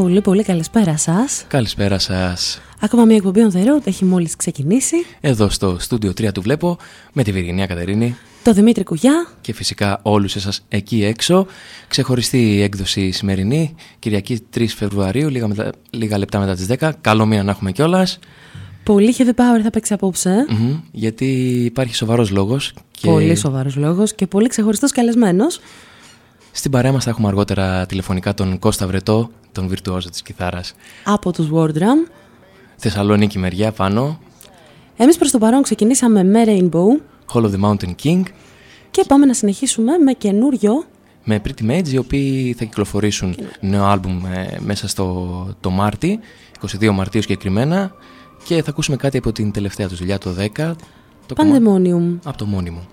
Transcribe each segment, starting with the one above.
Πολύ πολύ καλησπέρα σας. Καλησπέρα σας. Ακόμα μια εκπομπή on the road έχει μόλις ξεκινήσει. Εδώ στο στούντιο 3 του βλέπω με τη Βυργινία Κατερίνη. Το Δημήτρη Κουγιά. Και φυσικά όλους εσάς εκεί έξω. Ξεχωριστή έκδοση σημερινή, Κυριακή 3 Φεβρουαρίου, λίγα, μετα... λίγα λεπτά μετά τις 10. Καλό μήνα να έχουμε κιόλας. Πολύ heavy power θα παίξει απόψε. Mm-hmm, γιατί υπάρχει σοβαρός λόγος. Και... Πολύ σοβαρός λόγος και πολύ ξεχωριστός καλεσμένος. Στην παρέα μας θα έχουμε αργότερα τηλεφωνικά τον Κώστα Βρετό, τον βιρτουόζο της κιθάρας. Από τους Wardram. Θεσσαλονίκη μεριά πάνω. Εμείς προς το παρόν ξεκινήσαμε με Rainbow. Hall of the Mountain King. Και πάμε να συνεχίσουμε με καινούριο. Με Pretty Maids, οι οποίοι θα κυκλοφορήσουν νέο άλμπουμ ε, μέσα στο το Μάρτι, 22 Μαρτίου συγκεκριμένα. Και θα ακούσουμε κάτι από την τελευταία τους δουλειά, το 10. Το Pandemonium. Από το μόνιμο.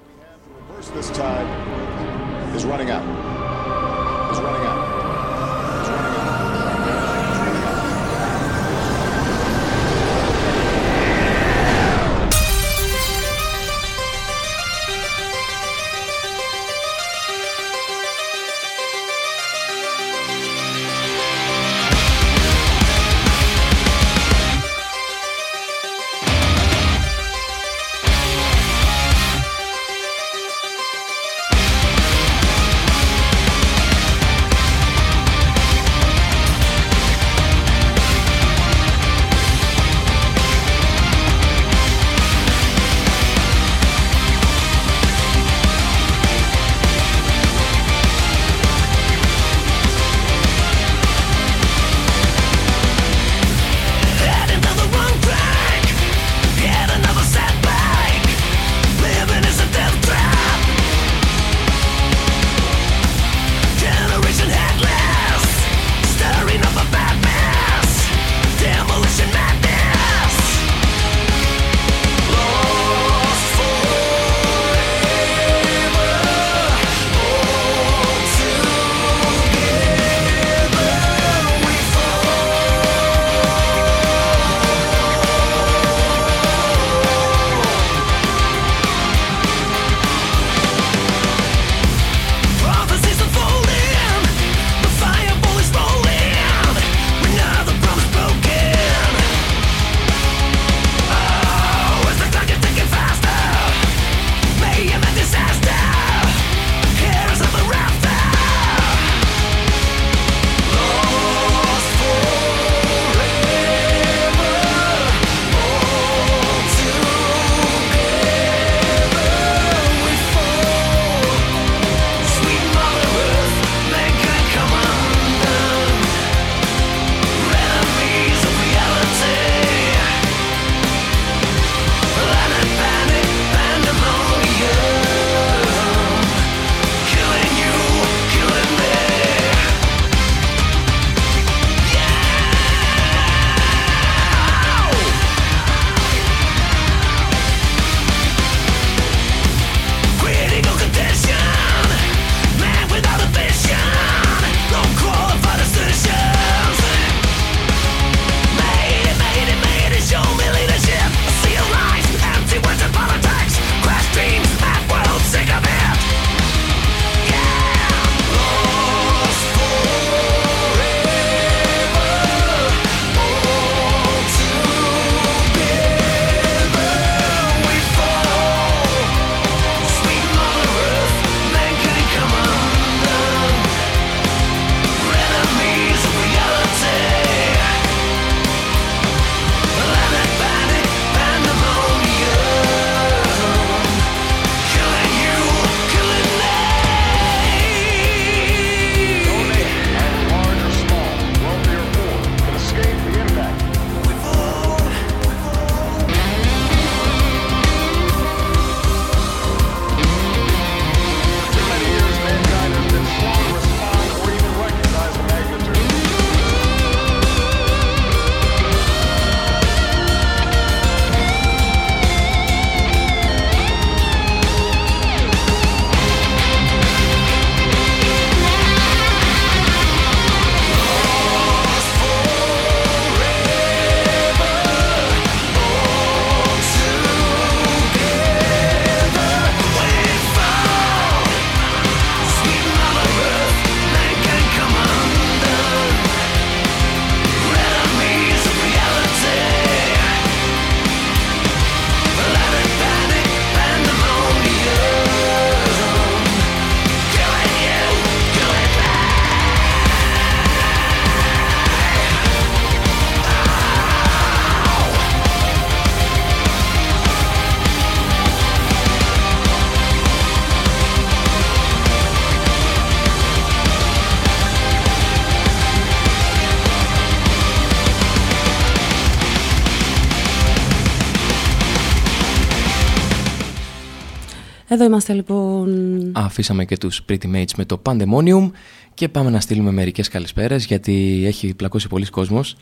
Εδώ είμαστε λοιπόν. Αφήσαμε και τους Pretty Maids με το Pandemonium και πάμε να στείλουμε μερικές καλησπέρες γιατί έχει πλακώσει πολύς κόσμος.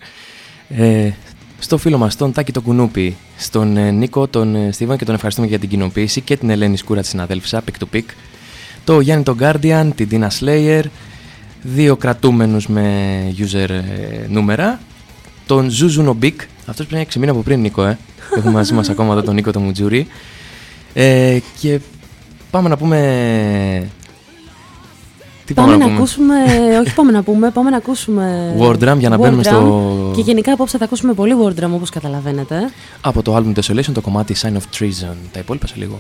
Ε, στο φίλο μας τον Τάκη το Κουνούπι, στον ε, Νίκο, τον ε, Στίβαν και τον ευχαριστούμε για την κοινοποίηση και την Ελένη Σκούρα τη συναδέλφισσα, pick to pick. Το Γιάννη τον Guardian, την Dina Slayer, δύο κρατούμενους με user ε, νούμερα, τον Ζουζουνομπίκ, αυτός πρέπει να έχει ξεμείνει από πριν Νίκο, ε. Έχουμε μαζί μας ακόμα εδώ τον Νίκο τον Μουτζούρι. Ε, και πάμε να πούμε... Τι πάμε, πάμε να, να ακούσουμε, όχι πάμε να πούμε, πάμε να ακούσουμε War Drum για να War μπαίνουμε στο... Και γενικά απόψε θα ακούσουμε πολύ War Drum όπως καταλαβαίνετε. Από το album Desolation το κομμάτι Sign of Treason. Τα υπόλοιπα σε λίγο.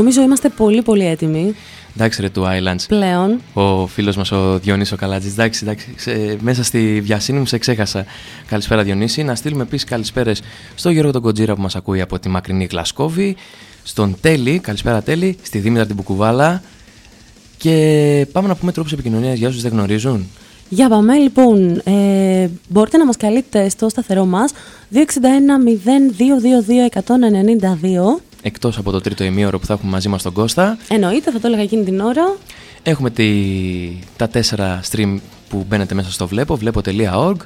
Νομίζω είμαστε πολύ πολύ έτοιμοι. Εντάξει ρε του Islands. Πλέον. Ο φίλος μας ο Διονύσης ο Καλάτζης. Εντάξει, εντάξει. μέσα στη βιασύνη μου σε ξέχασα. Καλησπέρα Διονύση. Να στείλουμε επίσης καλησπέρες στο Γιώργο τον Κοντζήρα που μας ακούει από τη μακρινή Γλασκόβη. Στον Τέλη, καλησπέρα Τέλη. Στη Δήμητρα την Μπουκουβάλα. Και πάμε να πούμε τρόπους επικοινωνίας για όσους δεν γνωρίζουν. Για πάμε λοιπόν, ε, μπορείτε να μας καλείτε στο σταθερό μας 261 0222 εκτός από το τρίτο ημίωρο που θα έχουμε μαζί μας τον Κώστα. Εννοείται, θα το έλεγα εκείνη την ώρα. Έχουμε τη, τα τέσσερα stream που μπαίνετε μέσα στο βλέπω, βλέπω.org.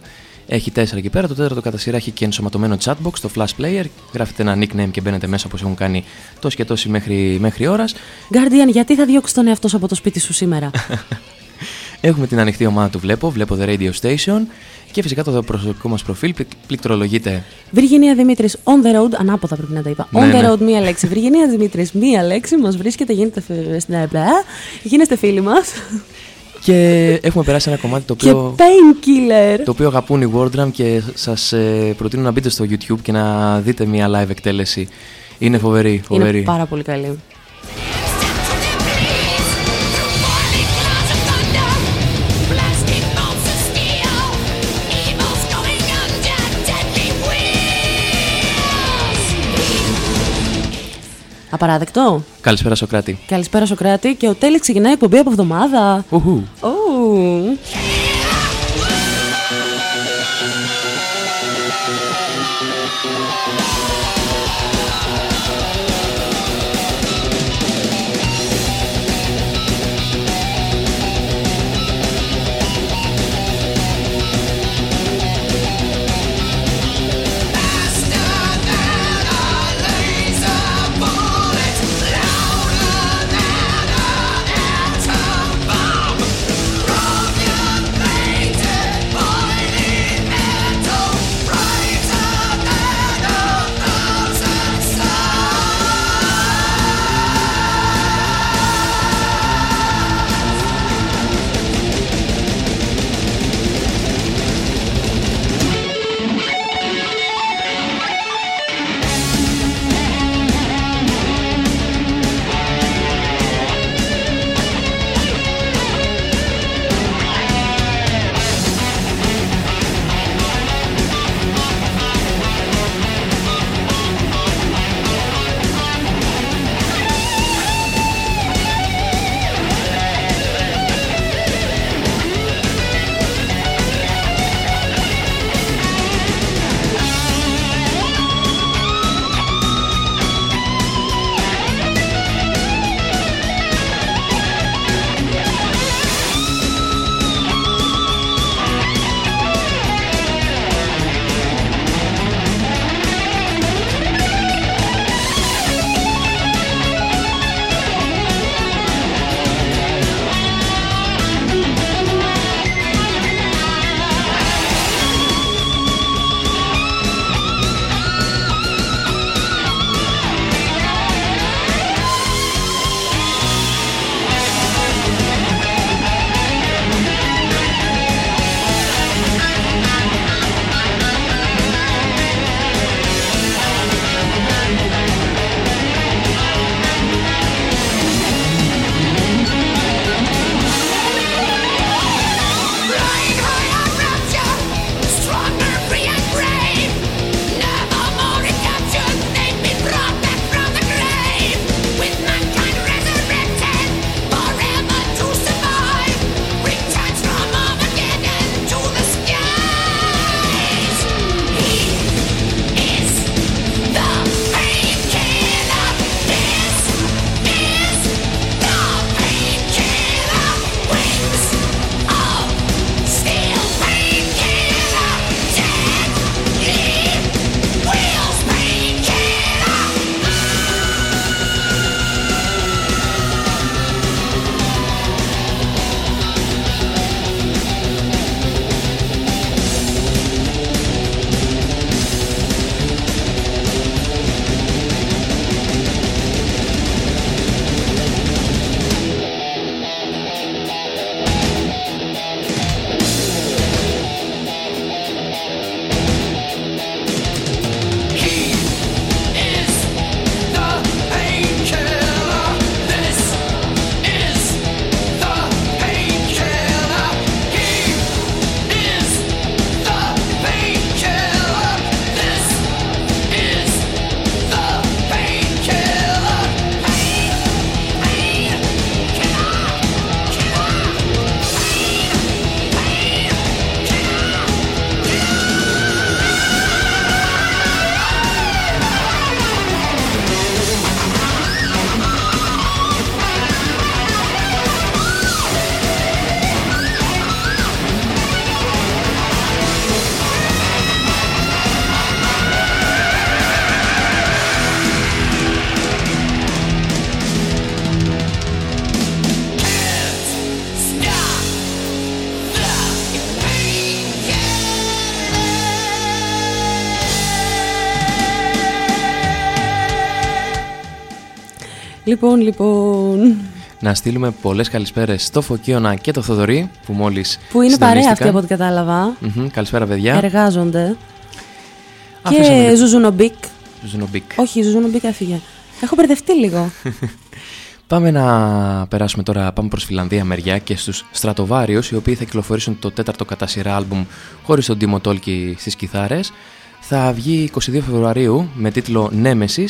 Έχει τέσσερα εκεί πέρα. Το τέταρτο κατά σειρά έχει και ενσωματωμένο chatbox, το flash player. Γράφετε ένα nickname και μπαίνετε μέσα όπως έχουν κάνει τόσοι και τόσοι μέχρι, μέχρι ώρας. Guardian, γιατί θα διώξεις τον εαυτό σου από το σπίτι σου σήμερα; Έχουμε την ανοιχτή ομάδα του Βλέπω, Βλέπω The Radio Station και φυσικά το προσωπικό μας προφίλ πληκτρολογείται. Βυργινία Δημήτρης, on the road, ανάποδα πρέπει να τα είπα. Ναι, on the ναι. road, ναι. μία λέξη. Βυργινία Δημήτρης, μία λέξη, μας βρίσκεται, γίνεται στην γίνεστε φίλοι μας. Και έχουμε περάσει ένα κομμάτι το οποίο. Και! Το οποίο αγαπούν οι Wordram και σας ε, προτείνω να μπείτε στο YouTube και να δείτε μια live εκτέλεση. Είναι φοβερή, φοβερή. Είναι πάρα πολύ καλή. απαράδεκτο. Καλησπέρα Σοκράτη. Καλησπέρα Σοκράτη και ο Τέλης ξεκινάει εκπομπή από εβδομάδα. Οχου. Λοιπόν, λοιπόν. Να στείλουμε πολλές καλησπέρες στο Φωκίωνα και το Θοδωρή που μόλις. που είναι παρέα αυτή από ό,τι κατάλαβα. Mm-hmm, καλησπέρα, παιδιά. Εργάζονται. Και Ζουζουνομπίκ. Ζουζουνομπίκ. Όχι, Ζουζουνομπίκ έφυγε. Έχω μπερδευτεί λίγο. Πάμε να περάσουμε τώρα, πάμε προς Φιλανδία μεριά και στους Stratovarius οι οποίοι θα κυκλοφορήσουν το τέταρτο κατά σειρά άλμπουμ χωρίς τον Timo Tolkki στις κιθάρες θα βγει 22 Φεβρουαρίου με τίτλο Nemesis.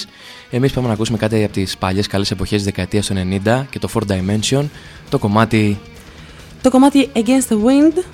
Εμείς πάμε να ακούσουμε κάτι από τις παλιές καλές εποχές της δεκαετίας του 90 και το 4 Dimension, το κομμάτι... Το κομμάτι Against the Wind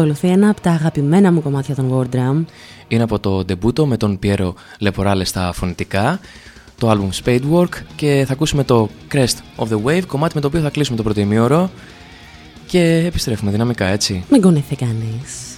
ακολουθεί ένα από τα αγαπημένα μου κομμάτια των World Drum. Είναι από το debut με τον Πιέρο Λεποράλε στα φωνητικά, το album Spadework και θα ακούσουμε το Crest of the Wave, κομμάτι με το οποίο θα κλείσουμε το πρώτο ημίωρο και επιστρέφουμε δυναμικά έτσι. Μην κονεθεί κανείς.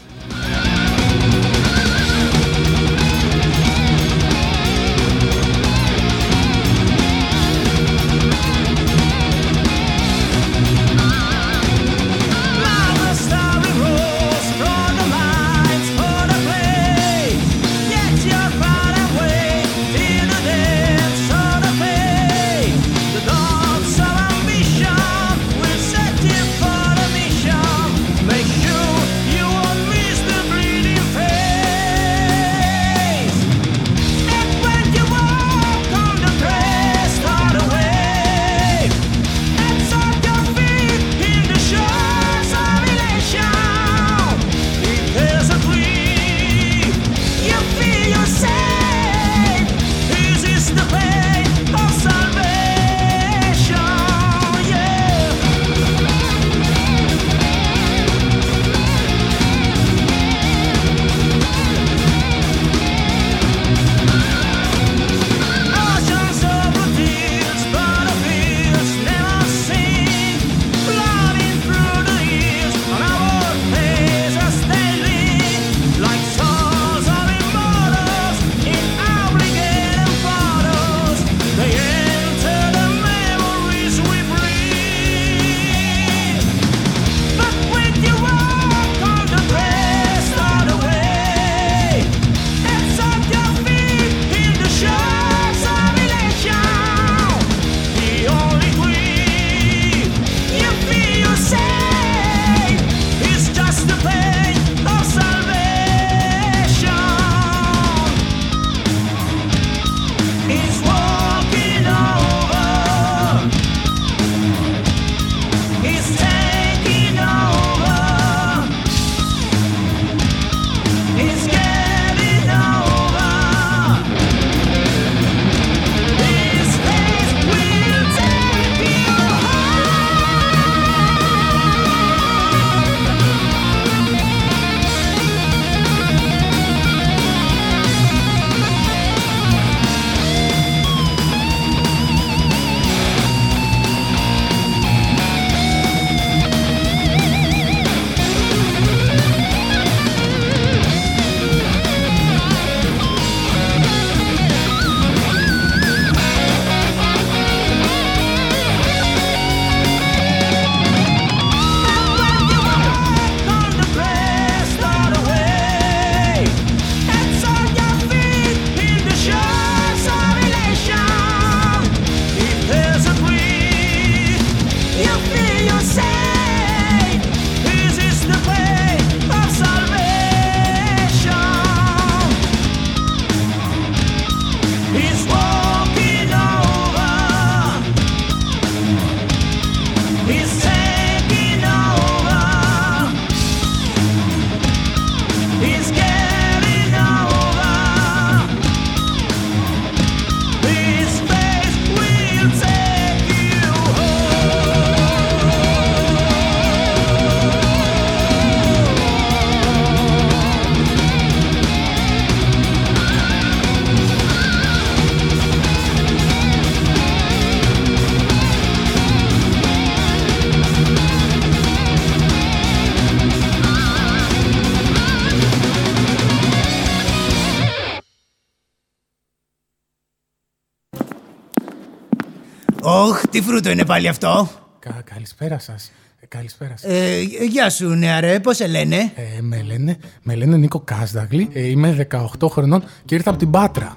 Τι φρούτο είναι πάλι αυτό; Κα, καλησπέρα σας. Ε, καλησπέρα σας. Ε, γεια σου, νεαρέ, πώς σε λένε; Ε, με, λένε, με λένε Νίκο Κάσδαγλη. Ε, είμαι 18 χρονών και ήρθα από την Πάτρα.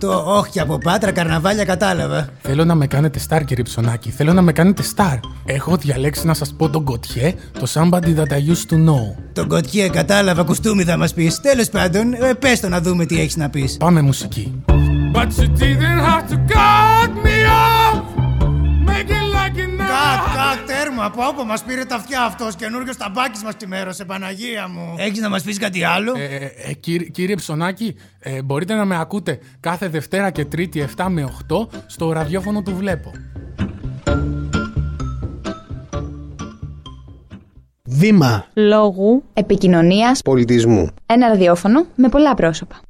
18, όχι από πάτρα, καρναβάλια κατάλαβα. Θέλω να με κάνετε star, κύριε Ψωνάκη. Θέλω να με κάνετε star. Έχω διαλέξει να σας πω τον Κοτιέ, το somebody that I used to know. Τον Κοτιέ, κατάλαβα, κουστούμι θα μας πεις. Τέλος πάντων, ε, πες το να δούμε τι έχεις να πεις. Πάμε μουσική. But you didn't have to cut me Κατ, κατ, τέρμα, από όπου μας πήρε τα αυτιά αυτός. Καινούριο ταμπάκι μας σε Παναγία μου. Έχεις να μας πεις κάτι άλλο; Ε, ε, ε, κύριε, κύριε Ψωνάκη, ε, μπορείτε να με ακούτε κάθε Δευτέρα και Τρίτη 7 με 8 στο ραδιόφωνο του Βλέπω. Βήμα λόγου, επικοινωνίας, πολιτισμού. ένα ραδιόφωνο με πολλά πρόσωπα.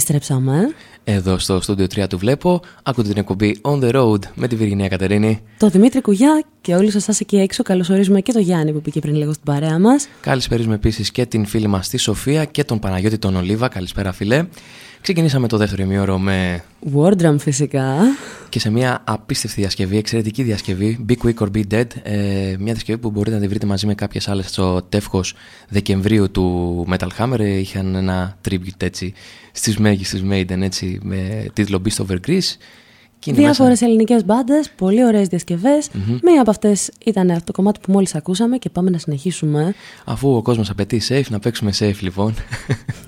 Επιστρέψαμε. Εδώ στο στούντιο 3 του βλέπω, ακούτε την εκπομπή On the Road με τη Βυργινία Κατερίνη. Το Δημήτρη Κουγιά και όλους εσάς εκεί έξω καλωσορίζουμε και το Γιάννη που πήγε πριν λίγο στην παρέα μας. Καλησπέριζουμε επίσης και την φίλη μας τη Σοφία και τον Παναγιώτη τον Ολίβα. Καλησπέρα, φιλέ. Ξεκινήσαμε το δεύτερο ημίωρο με Wardrum φυσικά. Και σε μια απίστευτη διασκευή, εξαιρετική διασκευή, Be Quick or Be Dead. Ε, μια διασκευή που μπορείτε να τη βρείτε μαζί με κάποιες άλλες στο τεύχος Δεκεμβρίου του Metal Hammer. Ε, Είχαν ένα tribute έτσι στις μέγιστες Maiden έτσι, με τίτλο Beast Over Greece Και είναι Διάφορε μέσα- ελληνικές μπάντες, πολύ ωραίες Μία από αυτές ήταν το κομμάτι που μόλις ακούσαμε και πάμε να συνεχίσουμε. Αφού ο κόσμος απαιτεί safe, να παίξουμε safe λοιπόν.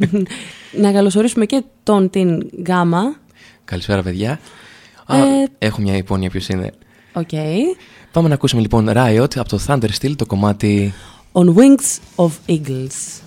να καλωσορίσουμε και τον την Γκάμα. Καλησπέρα παιδιά. Α, Ε, έχω μια υπόνοια ποιος είναι. Οκ. Πάμε να ακούσουμε λοιπόν Riot από το Thunder Steel το κομμάτι On Wings of Eagles.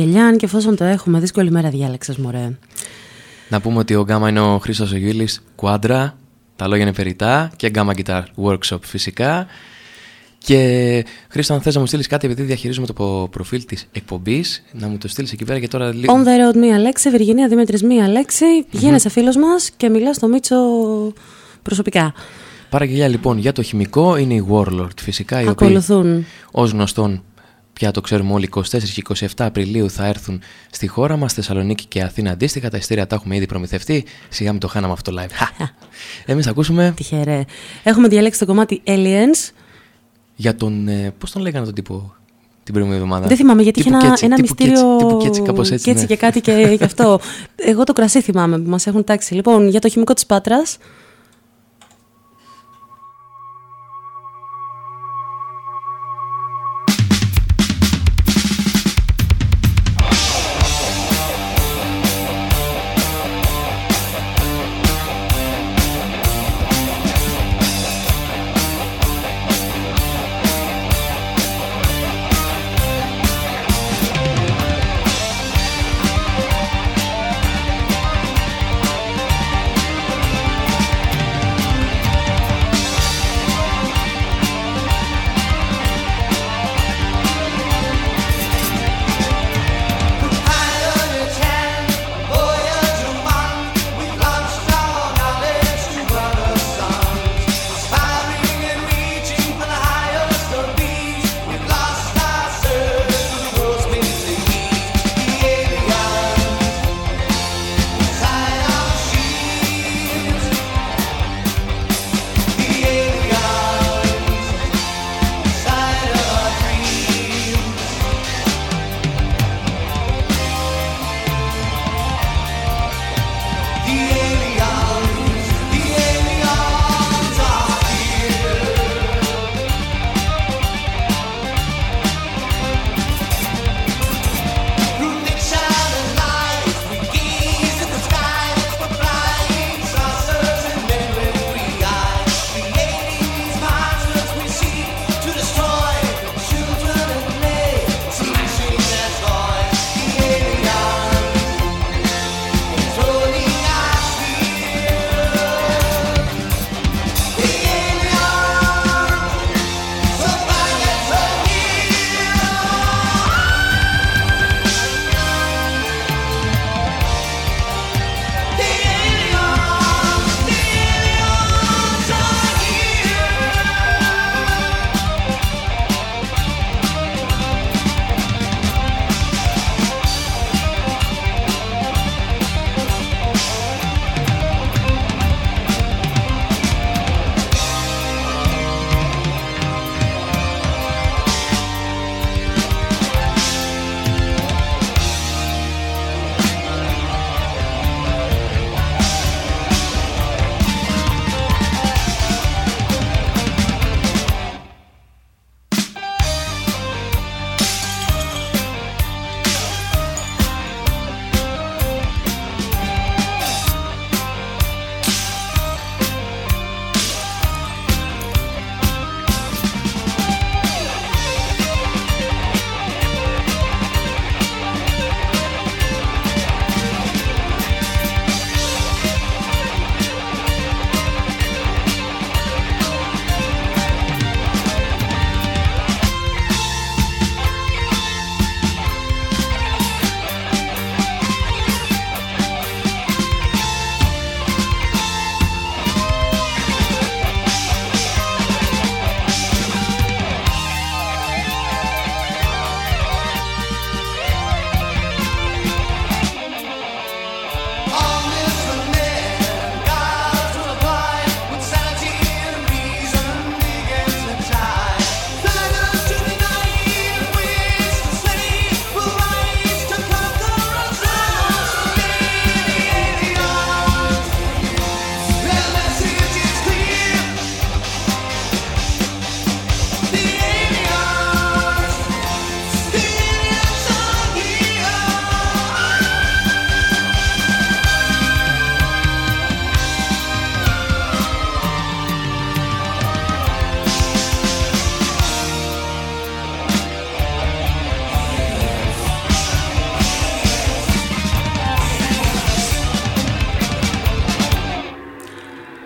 Βαγγελιάν και εφόσον το έχουμε, δύσκολη μέρα διάλεξες μωρέ. Να πούμε ότι ο Γκάμα είναι ο Χρήστος Ογιούλης Κουάντρα, τα λόγια είναι περιτά και Γκάμα Guitar Workshop φυσικά. Και Χρήστο, αν θες να μου στείλεις κάτι, επειδή διαχειρίζομαι το προφίλ της εκπομπής, να μου το στείλεις εκεί πέρα και τώρα λίγο. On the road, μία λέξη. Βυργινία Δημήτρης, μία λέξη. Mm-hmm. Γίνεσαι φίλος μας και μιλάς στο Μίτσο προσωπικά. Παραγγελιά λοιπόν για το χημικό είναι η Warlord φυσικά. Οι Ακολουθούν. Ω γνωστόν, πια το ξέρουμε όλοι, 24 και 27 Απριλίου θα έρθουν στη χώρα μας, Θεσσαλονίκη και Αθήνα αντίστοιχα. Τα ειστήρια τα έχουμε ήδη προμηθευτεί. Σιγά μην το χάναμε αυτό το live. Εμείς ακούσουμε. Τυχερέ. Έχουμε διαλέξει το κομμάτι Aliens για τον. Ε, Πώς τον λέγανε τον τύπο την προηγούμενη εβδομάδα; Δεν θυμάμαι γιατί είχε ένα, ένα μυστήριο. Τύπου και έτσι, κάπως έτσι, και, έτσι ναι. και κάτι και γι' αυτό. Εγώ το κρασί θυμάμαι που μας έχουν τάξει. Λοιπόν, για το χημικό της Πάτρας.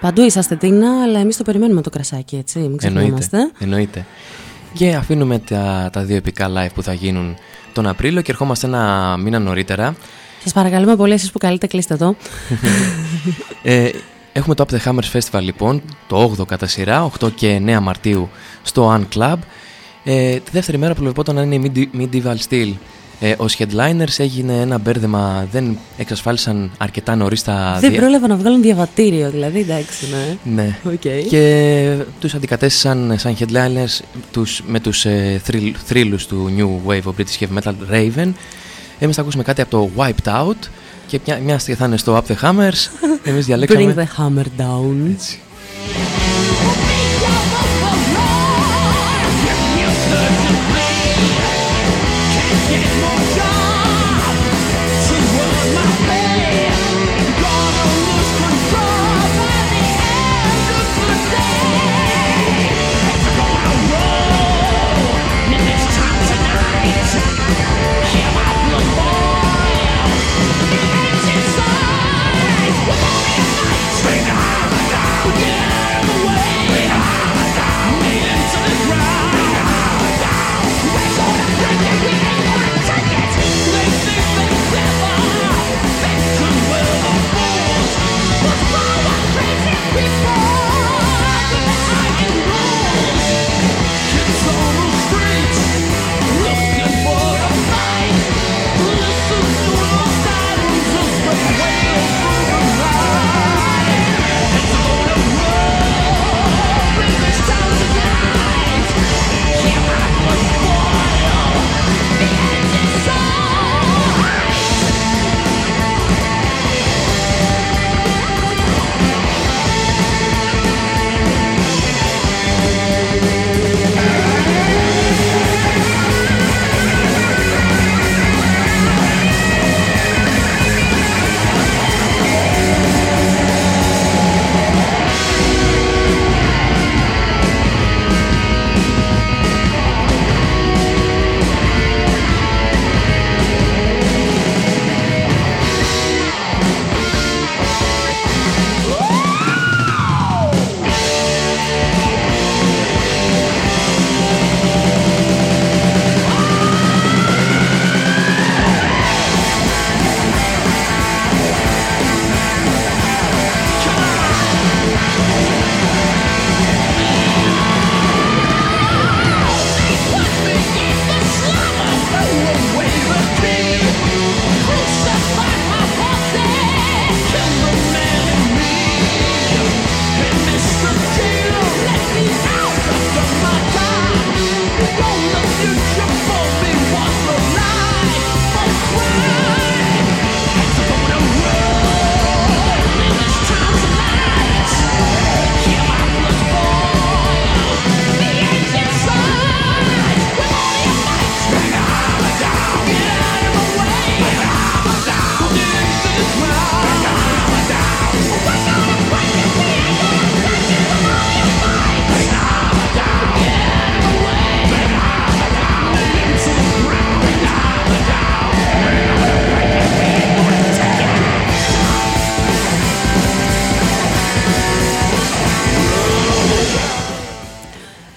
Παντού είσαστε Τίνα, αλλά εμείς το περιμένουμε το κρασάκι, έτσι. Μην ξεχνόμαστε. Εννοείται, εννοείται. Και αφήνουμε τα, τα δύο επικά live που θα γίνουν τον Απρίλιο και ερχόμαστε ένα μήνα νωρίτερα. Σας παρακαλούμε πολύ εσείς που καλείτε κλείστε εδώ. Ε, έχουμε το Up the Hammers Festival λοιπόν, το 8ο κατά σειρά, 8 και 9 Μαρτίου στο Un Club. Ε, τη δεύτερη μέρα προβλεπόταν να είναι η Medieval Steel. Ε, ως headliners έγινε ένα μπέρδεμα, δεν εξασφάλισαν αρκετά νωρίς τα... Δεν δια- πρόλαβα να βγάλουν διαβατήριο, δηλαδή, εντάξει, ναι. Ναι. Οκ. Και τους αντικατέστησαν σαν headliners τους, με τους ε, θρι, θρύλους του New Wave of British Heavy Metal Raven. Εμείς θα ακούσουμε κάτι από το Wiped Out και μια, μια στιγμή θα είναι στο Up the Hammers. Εμείς Bring διαλέξαμε... the hammer down. Έτσι.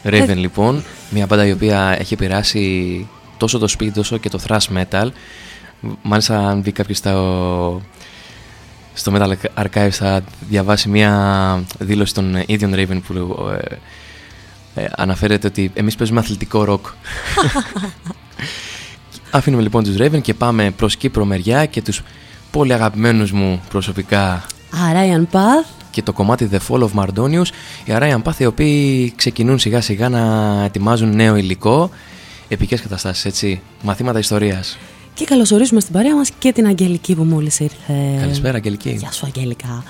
Raven λοιπόν, μια μπάντα η οποία έχει επηρεάσει τόσο το speed όσο και το thrash metal. Μάλιστα αν δει κάποιος στο, στο Metal Archives θα διαβάσει μια δήλωση των ίδιων Raven που ε, ε, αναφέρεται ότι εμείς παίζουμε αθλητικό ροκ. Αφήνουμε λοιπόν τους Raven και πάμε προς Κύπρο μεριά και τους πολύ αγαπημένους μου προσωπικά Arayan Path. Και το κομμάτι The Fall of Mardonius, οι Arayan Path οι οποίοι ξεκινούν σιγά σιγά να ετοιμάζουν νέο υλικό, επικές καταστάσεις έτσι, μαθήματα ιστορίας. Και καλωσορίζουμε στην παρέα μας και την Αγγελική που μόλις ήρθε. Καλησπέρα Αγγελική. Γεια σου Αγγέλικα.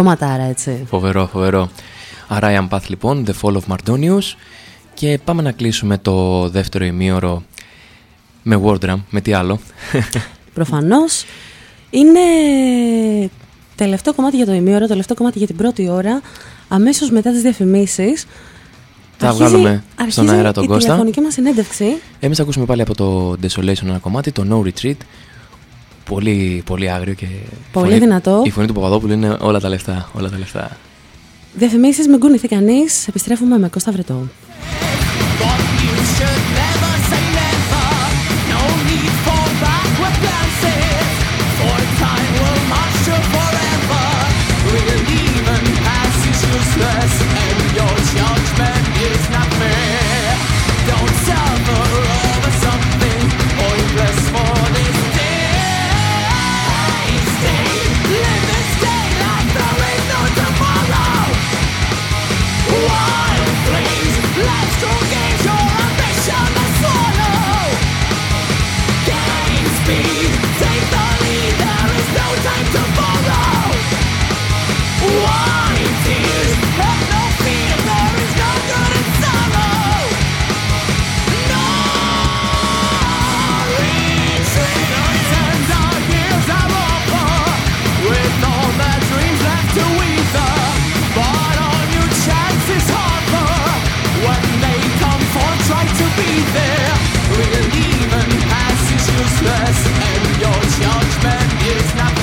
Την κομματάρα, έτσι. Φοβερό, φοβερό. Άρα I Am Path λοιπόν, The Fall of Mardonius. Και πάμε να κλείσουμε το δεύτερο ημίωρο με Wardram, με τι άλλο. Προφανώς είναι τελευταίο κομμάτι για το ημίωρο, τελευταίο κομμάτι για την πρώτη ώρα. Αμέσως μετά τις διαφημίσεις Θα αρχίζει- βγάλουμε στον αρχίζει αέρα τον η Κώστα. τηλεφωνική μας συνέντευξη. Εμείς θα ακούσουμε πάλι από το Desolation ένα κομμάτι, το No Retreat. Πολύ, πολύ άγριο και. Πολύ φωνή- δυνατό. Η φωνή του Παπαδόπουλου είναι όλα τα λεφτά. Όλα τα λεφτά. Διαφημίσεις, μην κουνηθεί κανείς. Επιστρέφουμε με Κώστα Βρετό. Useless, and your judgment is not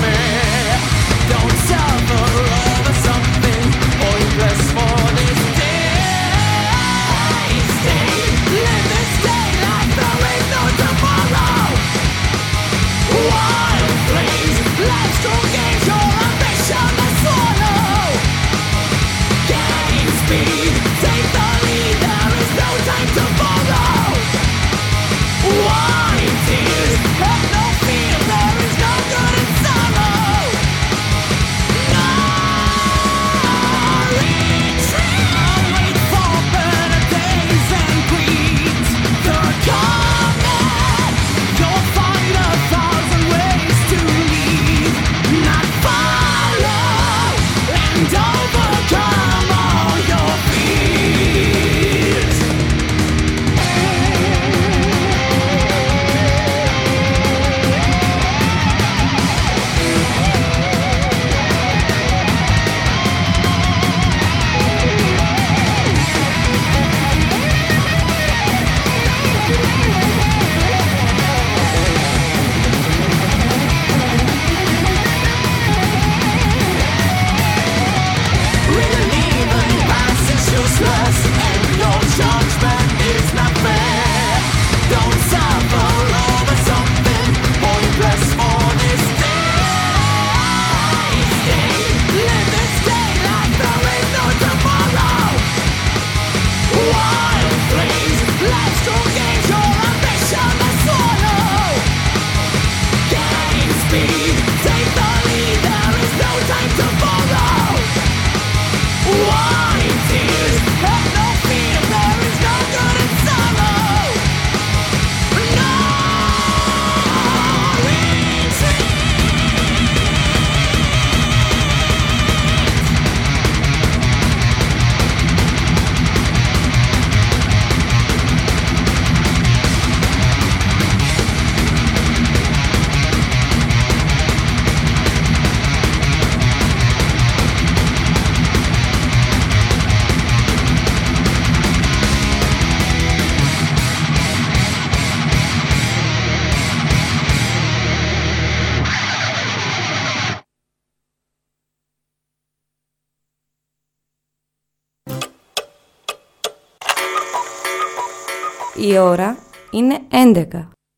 Η ώρα είναι 11.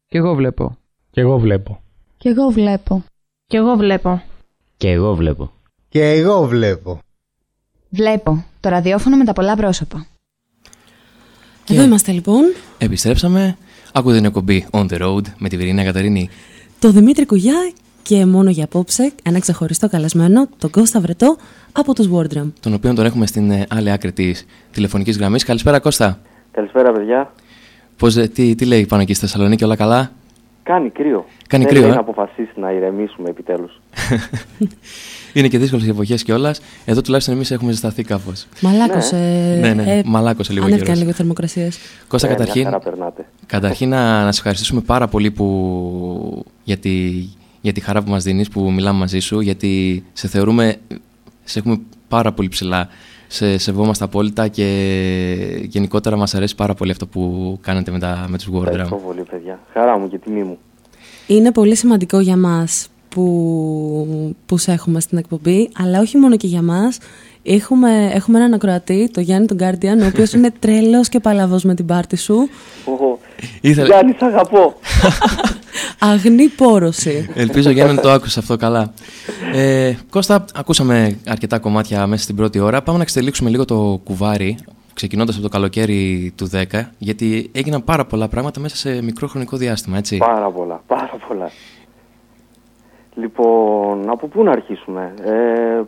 Κι εγώ βλέπω. Κι εγώ βλέπω. Κι εγώ βλέπω. Κι εγώ βλέπω. Και εγώ βλέπω. Και εγώ βλέπω. Βλέπω. Το ραδιόφωνο με τα πολλά πρόσωπα. Εδώ είμαστε λοιπόν. Επιστρέψαμε. Ακούτε την εκπομπή On the Road με τη Βυρίνα Καταρίνη. Το Δημήτρη Κουγιά και μόνο για απόψε ένα ξεχωριστό καλεσμένο, τον Κώστα Βρετό από τους Wardram. Τον οποίο τον έχουμε στην ε, άλλη άκρη της τηλεφωνικής γραμμής. Καλησπέρα, Κώστα. Καλησπέρα, παιδιά. Πώς, ε, τι, τι λέει πάνω εκεί στη Θεσσαλονίκη, όλα καλά; Κάνει κρύο. Κάνει δεν κρύο, έχει ε; αποφασίσει να ηρεμήσουμε επιτέλους. Είναι και δύσκολες οι εποχές κιόλας. Εδώ τουλάχιστον εμείς έχουμε ζεσταθεί κάπως. Μαλάκωσε. Ναι, ναι, μαλάκωσε λίγο Ανέβηκαν καιρός. λίγο οι θερμοκρασίες. Κώστα, Ε, μια καταρχήν, χαρά περνάτε. καταρχήν να, να σε ευχαριστήσουμε πάρα πολύ που, για, τη, για τη χαρά που μας δίνεις, που μιλάμε μαζί σου, γιατί σε θεωρούμε, σε έχουμε πάρα πολύ ψηλά, σε σεβόμαστε απόλυτα και γενικότερα μας αρέσει πάρα πολύ αυτό που κάνετε με, τα, με τους Word Ευχαριστώ Drum. πολύ, παιδιά. Χαρά μου και τιμή μου. Είναι πολύ σημαντικό για μας που, που σε έχουμε στην εκπομπή, αλλά όχι μόνο και για μας. Έχουμε, έχουμε έναν ακροατή, το Γιάννη τον Guardian, ο οποίος είναι τρελός και παλαβός με την πάρτη σου. Ω, Ήθελα- Γιάννη, σ' αγαπώ. Αγνή πόρωση. Ελπίζω Γιάννη να το άκουσες αυτό καλά. Ε, Κώστα, ακούσαμε αρκετά κομμάτια μέσα στην πρώτη ώρα. Πάμε να εξελίξουμε λίγο το κουβάρι, ξεκινώντας από το καλοκαίρι του 10, γιατί έγιναν πάρα πολλά πράγματα μέσα σε μικρό χρονικό διάστημα, έτσι. Πάρα πολλά, πάρα πολλά. Λοιπόν, από πού να αρχίσουμε; Ε,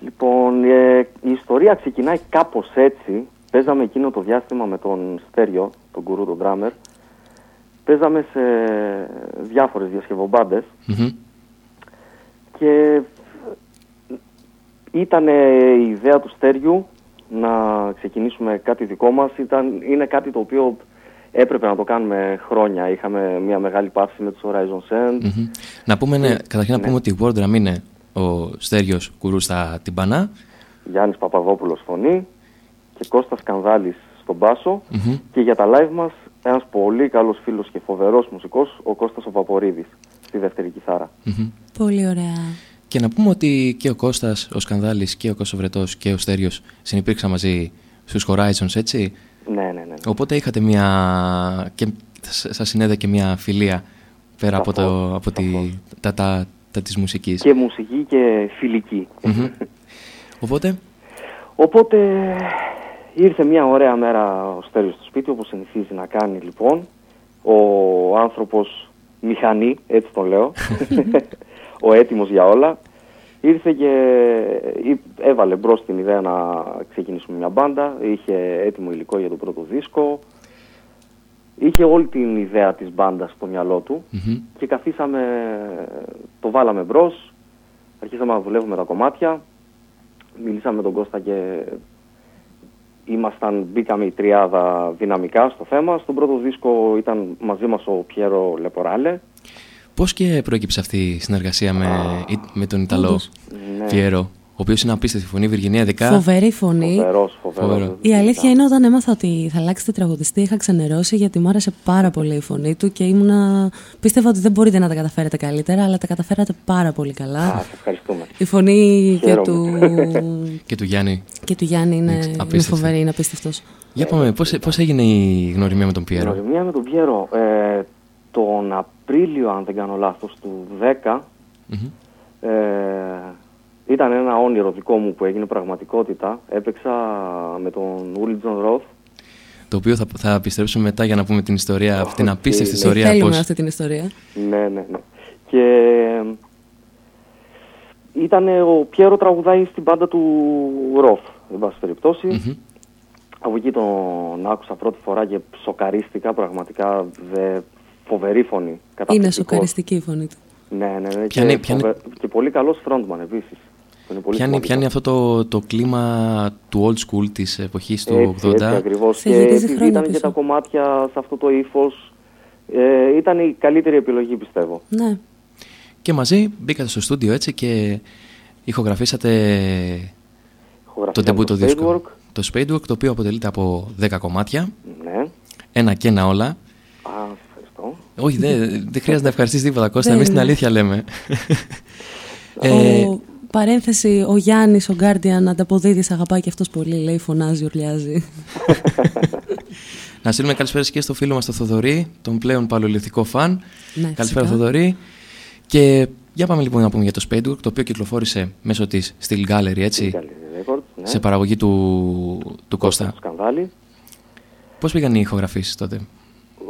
λοιπόν, ε, η ιστορία ξεκινάει κάπως έτσι. Παίζαμε εκείνο το διάστημα με τον Στέριο, τον κουρού, τον drummer. Παίζαμε σε διάφορες διασκευομπάντες Μμμ. και ήταν η ιδέα του Στέριου να ξεκινήσουμε κάτι δικό μας. Ήταν, είναι κάτι το οποίο έπρεπε να το κάνουμε χρόνια. Είχαμε μια μεγάλη παύση με τους Horizon Send. Μμμ. Να πούμε, ναι, καταρχήν να Ναι. πούμε ότι η Word Drum είναι ο Στέργιος Κουρούς στα τυμπανά. Γιάννης Παπαδόπουλος φωνή και Κώστας Κανδάλης στον μπάσο Μμμ. και για τα live μας ένας πολύ καλός φίλος και φοβερός μουσικός ο Κώστας ο Παπορίδης στη δεύτερη κιθάρα. Μμμ. Πολύ ωραία. Και να πούμε ότι και ο Κώστας, ο Σκανδάλης και ο Κώστας Βρετός και ο Στέριος συνυπήρξαν μαζί στους Horizons, έτσι; Ναι, ναι, ναι. ναι. Οπότε είχατε μια... και σ- σας συνέδε και μια φιλία πέρα από, το, Σαφώς, από τη, σαφώς. τα, τα, τα της μουσικής. Και μουσική και φιλική. Μμμ. Οπότε, Οπότε ήρθε μια ωραία μέρα ο Στέριος στο σπίτι όπως συνηθίζει να κάνει λοιπόν. Ο άνθρωπος μηχανή, έτσι τον λέω. ο έτοιμος για όλα. Ήρθε και ε, έβαλε μπρος την ιδέα να ξεκινήσουμε μια μπάντα. Είχε έτοιμο υλικό για το πρώτο δίσκο. Είχε όλη την ιδέα της μπάντας στο μυαλό του μμμ. και καθίσαμε, το βάλαμε μπρος, αρχίσαμε να δουλεύουμε τα κομμάτια, μιλήσαμε με τον Κώστα και ήμασταν, μπήκαμε η τριάδα δυναμικά στο θέμα. Στον πρώτο δίσκο ήταν μαζί μας ο Πιέρο Λεποράλε. πώς και προέκυψε αυτή η συνεργασία με, με τον Ιταλό Όντως. Ναι. Πιέρο, ο οποίος είναι απίστευτη φωνή, Βιργινία Δεκά. Φοβερή φωνή. Φοβερός, φοβερός. Φοβερό. Η αλήθεια είναι όταν έμαθα ότι θα αλλάξετε τραγουδιστή, είχα ξενερώσει γιατί μου άρεσε πάρα πολύ η φωνή του και ήμουνα. πίστευα ότι δεν μπορείτε να τα καταφέρετε καλύτερα, αλλά τα καταφέρατε πάρα πολύ Α, καλά. σε ευχαριστούμε. Η φωνή και Χαίρομαι. του, Και του Γιάννη. και του Γιάννη είναι, είναι Απίστευτη. φοβερή, είναι απίστευτος. Για πάμε, πώς, πώς έγινε η γνωριμία με τον Η Πιέρο; γνωριμία με τον Πιέρο, ε, τον Απρίλιο, αν δεν κάνω λάθος, του 10, Μμμ. ε, ήταν ένα όνειρο δικό μου που έγινε πραγματικότητα. Έπαιξα με τον Uli Jon Roth. Το οποίο θα, θα επιστρέψουμε μετά για να πούμε την ιστορία, αυτή την απίστευτη Ναι. ιστορία. Θέλουμε πώς- αυτή την ιστορία. Ναι, ναι, ναι. Και ήταν ο Πιέρο τραγουδάει στην πάντα του Ροφ, εν πάση περιπτώσει. Μμμ. Από εκεί τον άκουσα πρώτη φορά και σοκαρίστηκα πραγματικά δε, φοβερή φωνή. Είναι καταπληκτικός. σοκαριστική η φωνή του. Ναι, ναι, ναι. Πιάνει- και, πιάνει- φοβε- και πολύ καλός frontman επίσης. Που Είναι πολύ Πιάνει, σημαντικό. πιάνει αυτό το, το κλίμα του old school της εποχής του έτσι, 80. Έτσι, ακριβώς. Σε Και γυρίζει επειδή χρόνια ήταν και πίσω. τα κομμάτια σε αυτό το ύφος, ε, ήταν η καλύτερη επιλογή πιστεύω. Ναι. Και μαζί μπήκατε στο στούντιο έτσι και ηχογραφήσατε το Ηχογραφήσαμε debut το το δίσκο. Spadework. Το Spadework, το οποίο αποτελείται από 10 κομμάτια, Ναι. ένα και ένα όλα. Α, σε ευχαριστώ. Όχι, δεν δεν χρειάζεται να ευχαριστείς τίποτα, Κώστα, Δεν εμείς την είναι. αλήθεια λέμε. Ε, Ο, παρένθεση, ο Γιάννης, ο Guardian, ανταποδίδεις, σ' αγαπάει και αυτός πολύ. Λέει, φωνάζει, ουρλιάζει. να στείλουμε καλησπέρα και στο φίλο μας τον Θοδωρή, τον πλέον παλαιολιθικό φαν. Ναι, Καλησπέρα φυσικά. Θοδωρή. Και για πάμε λοιπόν να πούμε για το Spadework, το οποίο κυκλοφόρησε μέσω της Steel Gallery, έτσι, Gallery Records, ναι. σε παραγωγή του, του Κώστα. Σκανδάλι. Πώς πήγαν οι ηχογραφήσεις τότε;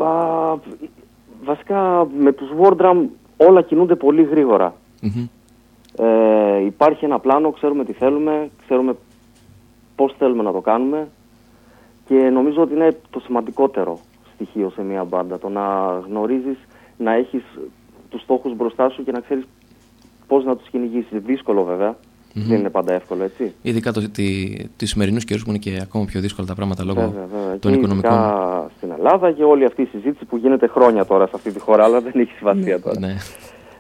Α, βασικά με τους Wardram όλα κινούνται πολύ γρήγορα. Μμμ. Ε, υπάρχει ένα πλάνο, ξέρουμε τι θέλουμε, ξέρουμε πώς θέλουμε να το κάνουμε και νομίζω ότι είναι το σημαντικότερο στοιχείο σε μια μπάντα. Το να γνωρίζεις να έχεις τους στόχους μπροστά σου και να ξέρεις πώς να τους κυνηγήσεις. Δύσκολο βέβαια. Μμμ. Δεν είναι πάντα εύκολο, έτσι. Ειδικά το, τη, τις σημερινούς καιρούς που είναι και ακόμα πιο δύσκολα τα πράγματα λόγω Βέβαια, βέβαια. των Και οικονομικών. ειδικά στην Ελλάδα και όλη αυτή η συζήτηση που γίνεται χρόνια τώρα σε αυτή τη χώρα, αλλά δεν έχει σημασία τώρα. Ναι.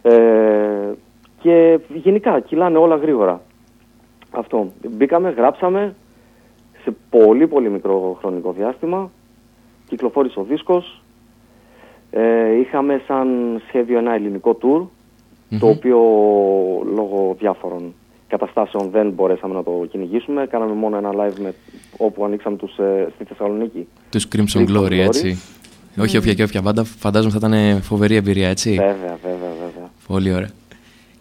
Ε, και γενικά κυλάνε όλα γρήγορα. Αυτό. Μπήκαμε, γράψαμε σε πολύ πολύ μικρό χρονικό διάστημα. Κυκλοφόρησε ο δίσκος. Ε, είχαμε σαν σχέδιο ένα ελληνικό tour, το Μμμ. οποίο λόγω διάφορων καταστάσεων δεν μπορέσαμε να το κυνηγήσουμε. Κάναμε μόνο ένα live με, όπου ανοίξαμε τους, ε, στη Θεσσαλονίκη. Τους Crimson Crimson Glory, Glory. έτσι. Όχι όποια και όποια μπάντα, φαντάζομαι θα ήταν φοβερή εμπειρία, έτσι. Βέβαια, βέβαια, βέβαια. Πολύ ωραία.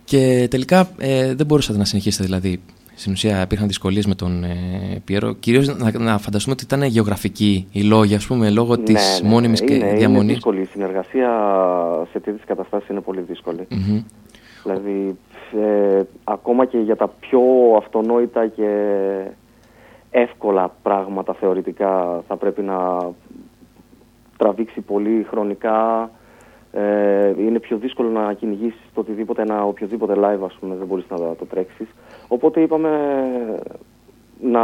Και τελικά ε, δεν μπορούσατε να συνεχίσετε, δηλαδή. Στην ουσία υπήρχαν δυσκολίες με τον ε, Πιέρο. Κυρίως να, να φανταστούμε ότι ήταν γεωγραφική η λόγια, ας πούμε, λόγω της μόνιμη ναι, είναι, διαμονή. Είναι δύσκολη. Η συνεργασία σε τέτοιες καταστάσεις είναι πολύ δύσκολη. Δηλαδή, ε, ακόμα και για τα πιο αυτονόητα και εύκολα πράγματα θεωρητικά θα πρέπει να τραβήξει πολύ χρονικά. Ε, είναι πιο δύσκολο να κυνηγήσεις το οτιδήποτε, ένα οποιοδήποτε live, ας πούμε, δεν μπορείς να το τρέξεις. Οπότε είπαμε να...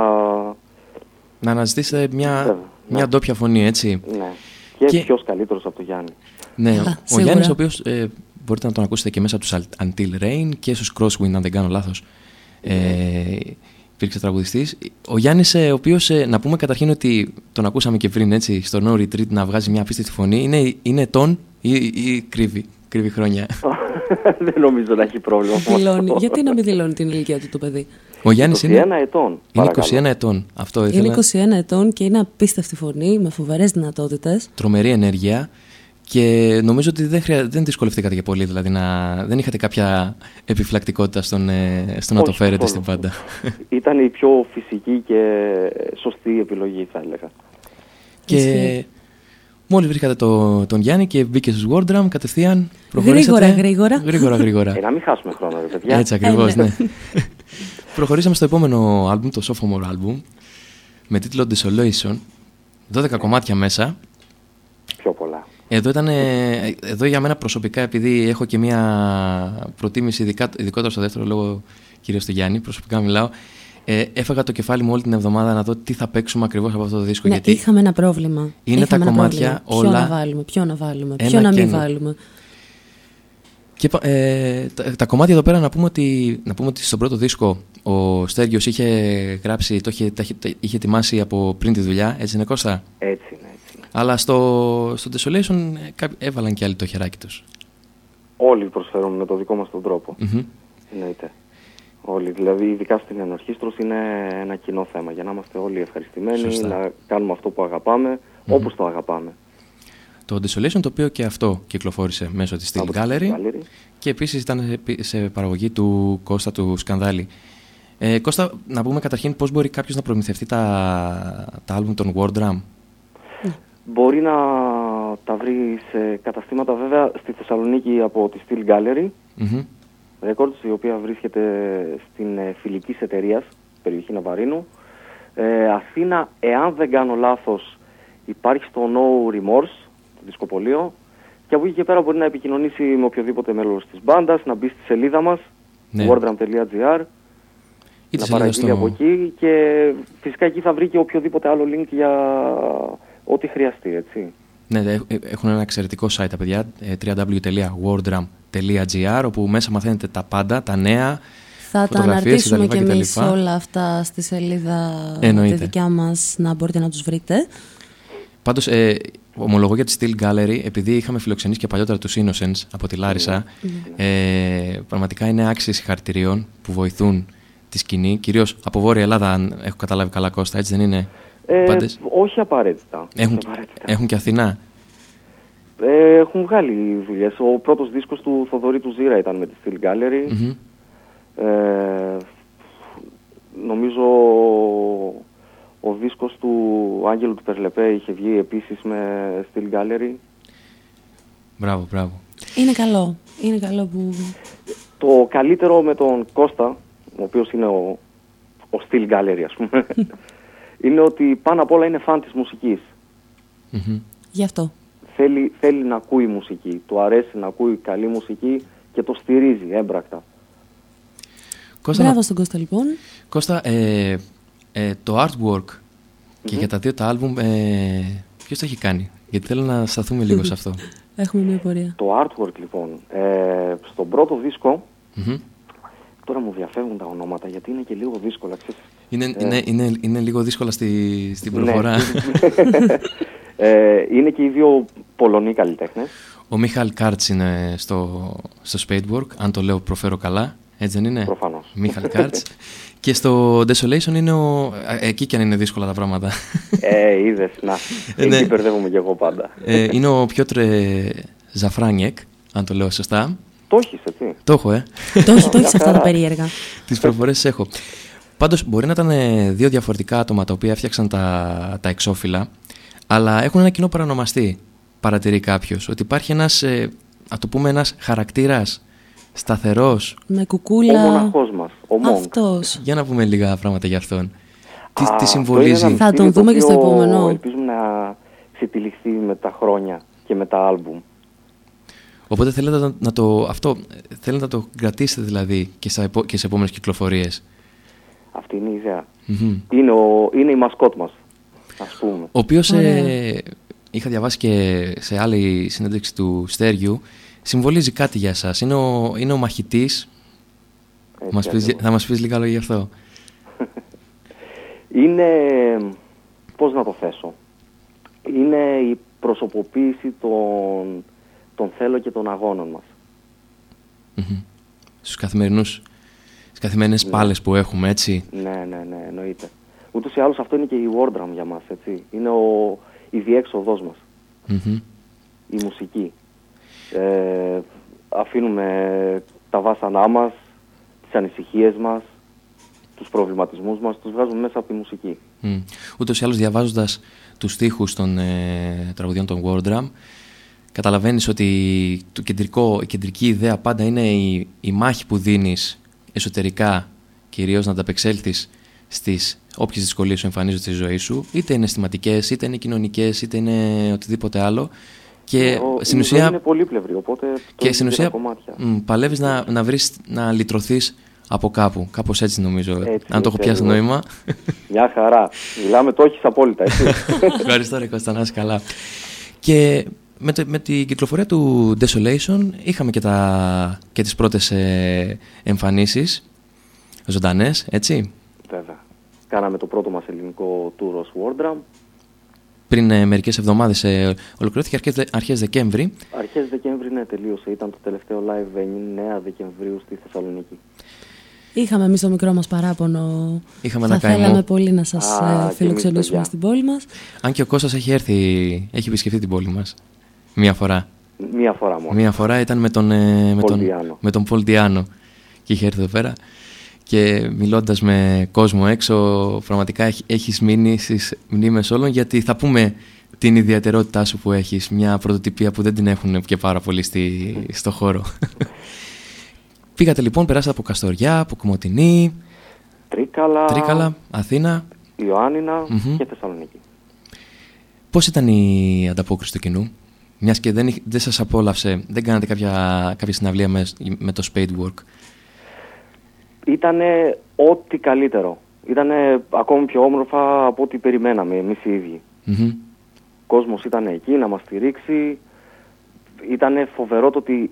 Να αναζητήσετε μια, Βέβαια, μια ντόπια φωνή, έτσι. Ναι. Και, Και- ποιος καλύτερος από τον Γιάννη. Ναι, ο- ο σίγουρα. Γιάννης ο οποίος ε, μπορείτε να τον ακούσετε και μέσα από τους Al- Until Rain και στους Crosswind αν δεν κάνω λάθος ε, υπήρξε τραγουδιστής ο Γιάννης ε, ο οποίος ε, να πούμε καταρχήν ότι τον ακούσαμε και πριν έτσι στο No Retreat να βγάζει μια απίστευτη φωνή είναι, είναι τον ή, ή κρύβει, κρύβει χρόνια δεν νομίζω να έχει πρόβλημα. με Δηλώνει. αυτό. Γιατί να μην δηλώνει την ηλικία του το παιδί; ο Γιάννης 21 είναι, ετών. είναι παρακαλώ. 21 ετών αυτό ήθελα Είναι 21 ετών και είναι απίστευτη φωνή με φοβερές δυνατότητες. τρομερή ενέργεια και νομίζω ότι δεν, χρεια... δεν δυσκολευτήκατε και πολύ, δηλαδή να... δεν είχατε κάποια επιφυλακτικότητα στον, ε, στο να το Όχι, φέρετε καθόλου. στην πάντα. Ήταν η πιο φυσική και σωστή επιλογή, θα έλεγα. Και Ισχύει. μόλις βρήκατε το, τον Γιάννη και μπήκε στους World Drum, κατευθείαν προχωρήσατε. Γρήγορα, γρήγορα. Γρήγορα, γρήγορα. Ε, να μην χάσουμε χρόνο, ρε παιδιά. Έτσι ακριβώς, Ε, ναι. ναι. Προχωρήσαμε στο επόμενο άλμπουμ, το sophomore album, με τίτλο Desolation. 12 κομμάτια μέσα. Πιο πολλά. Εδώ ήταν, ε, εδώ για μένα προσωπικά, επειδή έχω και μια προτίμηση, ειδικά, ειδικότερα στο δεύτερο λόγο, κυρίως του Γιάννη, προσωπικά μιλάω, ε, έφαγα το κεφάλι μου όλη την εβδομάδα να δω τι θα παίξουμε ακριβώς από αυτό το δίσκο. Ναι, γιατί είχαμε ένα πρόβλημα. Είναι Είχαμε τα ένα κομμάτια πρόβλημα. όλα- Ποιο να βάλουμε, ποιο να βάλουμε, Ένα ποιο να και μην ένα. βάλουμε. Και πα- ε, τα, τα κομμάτια εδώ πέρα να πούμε, ότι, να πούμε ότι στον πρώτο δίσκο ο Στέργιος είχε γράψει, το είχε, τα είχε, τα είχε ετοιμάσει από πριν τη δουλειά, έτσι είναι Κώστα; Έτσι είναι, έτσι είναι. Αλλά στο, στο Desolation ε, κάποιοι έβαλαν και άλλοι το χεράκι τους. Όλοι προσφέρουν με το δικό μας τον τρόπο. Μμμ. Εννοείται. Όλοι. Δηλαδή, ειδικά στην ενορχήστρωση είναι ένα κοινό θέμα. Για να είμαστε όλοι ευχαριστημένοι, Σωστά. να κάνουμε αυτό που αγαπάμε, όπως το αγαπάμε. Το Desolation το οποίο και αυτό κυκλοφόρησε μέσω της Steel Από τη Gallery Steel Gallery. και επίσης ήταν σε, σε παραγωγή του Κώστα του Σκανδάλη. Ε, Κώστα, να πούμε καταρχήν πώς μπορεί κάποιος να προμηθευτεί τα, τα άλμπουμ των War Drum. Μπορεί να τα βρει σε καταστήματα βέβαια στη Θεσσαλονίκη από τη Steel Gallery Μμμ. Records, η οποία βρίσκεται στην ε, φιλικής εταιρείας, περιοχή Ναβαρίνου. Ε, Αθήνα, εάν δεν κάνω λάθος, υπάρχει στο No Remorse, το δισκοπολείο. Και από εκεί και πέρα μπορεί να επικοινωνήσει με οποιοδήποτε μέλος της μπάντας, να μπει στη σελίδα μας, Ναι. wardram.gr, Ή τη να σελίδα παραγγείλει στο... από εκεί και φυσικά εκεί θα βρει και οποιοδήποτε άλλο link για ό,τι χρειαστεί, έτσι. Ναι, ε, ε, έχουν ένα εξαιρετικό site τα παιδιά, ε, www.wardram.gr όπου μέσα μαθαίνετε τα πάντα, τα νέα, Θα τα φωτογραφίες αναρτήσουμε κτλ, και κτλ. εμείς όλα αυτά στη σελίδα Εννοείται. τη δικιά μας να μπορείτε να τους βρείτε. Πάντως, ε, ομολογώ για τη Steel Gallery, επειδή είχαμε φιλοξενήσει και παλιότερα τους Innocents από τη Λάρισα, Ναι. ε, πραγματικά είναι άξιοι συγχαρητηρίων που βοηθούν τη σκηνή, κυρίως από Βόρεια Ελλάδα, αν έχω καταλάβει καλά Κώστα, έτσι δεν είναι; Ε, Πάντες. όχι απαραίτητα. Έχουν, Όχι απαραίτητα. έχουν και Αθηνά. Ε, έχουν βγάλει δουλειές. Ο πρώτος δίσκος του Θοδωρή του Ζήρα ήταν με τη Steel Gallery. Μμμ. Ε, νομίζω ο δίσκος του Άγγελου του Περλεπέ είχε βγει επίσης με Steel Gallery. Μπράβο, μπράβο. Είναι καλό. Είναι καλό που... Το καλύτερο με τον Κώστα, ο οποίος είναι ο, ο Steel Gallery ας πούμε, είναι ότι πάνω απ' όλα είναι φαν της μουσικής. Μμμ. Γι' αυτό. θέλει, θέλει να ακούει μουσική. Του αρέσει να ακούει καλή μουσική και το στηρίζει έμπρακτα. Κώστα, Μπράβο να- στον Κώστα λοιπόν. Κώστα, ε, ε, το artwork και για τα δύο τα άλμπουμ, ε, ποιος το έχει κάνει; Γιατί θέλω να σταθούμε λίγο σε αυτό. Έχουμε μια πορεία. Το artwork λοιπόν, ε, στον πρώτο δίσκο, Μμμ. τώρα μου διαφεύγουν τα ονόματα γιατί είναι και λίγο δύσκολα. Ξέρεις. Είναι, Ε, είναι, είναι, είναι λίγο δύσκολα στη, στην Ναι. προφορά. ε, είναι και οι δύο Πολωνοί καλλιτέχνες. Ο Μίχαλ Κάρτς είναι στο, στο Spadework, αν το λέω προφέρω καλά, έτσι δεν είναι; Προφανώς. Μίχαλ Κάρτς. και στο Desolation είναι ο... ε, Εκεί και αν είναι δύσκολα τα πράγματα. Ε, είδες, να, Ε, ναι. εκεί μπερδεύομαι και εγώ πάντα. ε, είναι ο Πιότρ ε, Ζαφράνιεκ, αν το λέω σωστά. Το έχεις, έτσι. Το έχω, ε. το έχεις, το έχεις αυτά τα χαρά. περίεργα. Τις προφορές έχω. Πάντως μπορεί να ήταν ε, δύο διαφορετικά άτομα τα οποία έφτιαξαν τα, τα εξώφυλλα, αλλά έχουν ένα κοινό παρανομαστή, παρατηρεί κάποιος. Ότι υπάρχει ένας, ε, ας το πούμε, ένας χαρακτήρας σταθερός. Με Ο κουκούλα. μοναχός μας, ο Monk. Αυτός. Για να πούμε λίγα πράγματα για αυτόν. Τι, Α, τι αυτό συμβολίζει. είναι ένα Θα τον στυλ το δούμε και στο οποίο επόμενο. Ελπίζουμε να ξετυλιχθεί με τα χρόνια και με τα άλμπουμ. Οπότε θέλετε να, να το, αυτό, ε, θέλετε να το κρατήσετε δηλαδή και, στα, επο- και σε επόμενες κυκλοφορίες. Αυτή είναι η ιδέα. Μμμ. Είναι, ο, είναι η μασκότ μας, ας πούμε. Ο οποίος Ωραία. ε, είχα διαβάσει και σε άλλη συνέντευξη του Στέργιου, συμβολίζει κάτι για εσάς. Είναι ο, είναι ο μαχητής. Έτσι Μας πεις, ακριβώς. θα μας πεις λίγα λόγια γι' αυτό. Είναι, πώς να το θέσω, είναι η προσωποποίηση των, των θέλω και των αγώνων μας. Μμμ. Στους καθημερινούς, στις καθημερινές πάλες που έχουμε, έτσι. Ναι, ναι, ναι, εννοείται. Ούτως ή άλλως αυτό είναι και η Wardram για μας, έτσι. Είναι ο, η διέξοδός μας, Μμμ. η μουσική. Ε, αφήνουμε τα βάσανά μας, τις ανησυχίες μας, τους προβληματισμούς μας, τους βγάζουμε μέσα από τη μουσική. Μμ. Ούτως ή άλλως διαβάζοντας τους στίχους των ε, τραγουδιών των Wardram καταλαβαίνεις ότι το κεντρικό, η κεντρική ιδέα πάντα είναι η, η μάχη που δίνεις εσωτερικά κυρίως να ανταπεξέλθεις στις όποιες δυσκολίες σου εμφανίζονται στη ζωή σου είτε είναι αισθηματικές, είτε είναι κοινωνικές, είτε είναι οτιδήποτε άλλο και Ο- στην η ζωή ουσία είναι πολύπλευρη, οπότε το και έχει στην και τα ουσία κομμάτια. μ, παλεύεις να, να βρεις, να λυτρωθείς από κάπου. Κάπως έτσι νομίζω. Έτσι, αν το έχω έτσι πιάσει το ακριβώς. νόημα. Μια χαρά. Μιλάμε, το έχεις απόλυτα, έτσι. Ευχαριστώ ρε Κώστα, να είσαι καλά. Και με, το- με την κυκλοφορία του Desolation είχαμε και, τα, και τις πρώτες ε, εμφανίσεις ζωντανές, έτσι. Βέβαια. Κάναμε το πρώτο μας ελληνικό tour ως Wardram. Πριν ε, μερικές εβδομάδες ε, ολοκληρώθηκε αρχές, Δε- αρχές Δεκέμβρη. Αρχές Δεκέμβρη, ναι, τελείωσε. Ήταν το τελευταίο live 9 Δεκεμβρίου στη Θεσσαλονίκη. Είχαμε εμείς το μικρό μας παράπονο. Είχαμε Θα ένα καημό. θέλαμε πολύ να σας Α, και εμείς, φιλοξενήσουμε παιδιά. στην πόλη μας. Αν και ο Κώστας έχει έρθει, έχει επισκεφτεί την πόλη μας. Μία φορά. Μία φορά μόνο. Μία φορά ήταν με τον, ε, με Πολ τον, Διάνο. με τον Πολ Διάνο και είχε έρθει εδώ πέρα και μιλώντας με κόσμο έξω πραγματικά έχει- έχεις μείνει στις μνήμες όλων γιατί θα πούμε την ιδιαιτερότητά σου που έχεις μια πρωτοτυπία που δεν την έχουν και πάρα πολύ στη, στο χώρο Πήγατε λοιπόν, περάσατε από Καστοριά, από Κομωτινή, Τρίκαλα, Τρίκαλα, Αθήνα Ιωάννηνα Μμμ. και Θεσσαλονίκη. Πώς ήταν η ανταπόκριση του κοινού; Μιας και δεν, είχ- δεν σας απόλαυσε, δεν κάνατε κάποια, κάποια συναυλία με, με το Spadework Ήτανε ό,τι καλύτερο. Ήτανε ακόμη πιο όμορφα από ό,τι περιμέναμε εμείς οι ίδιοι. Μμμ. Ο κόσμος ήταν εκεί να μας στηρίξει. Ήταν φοβερό το ότι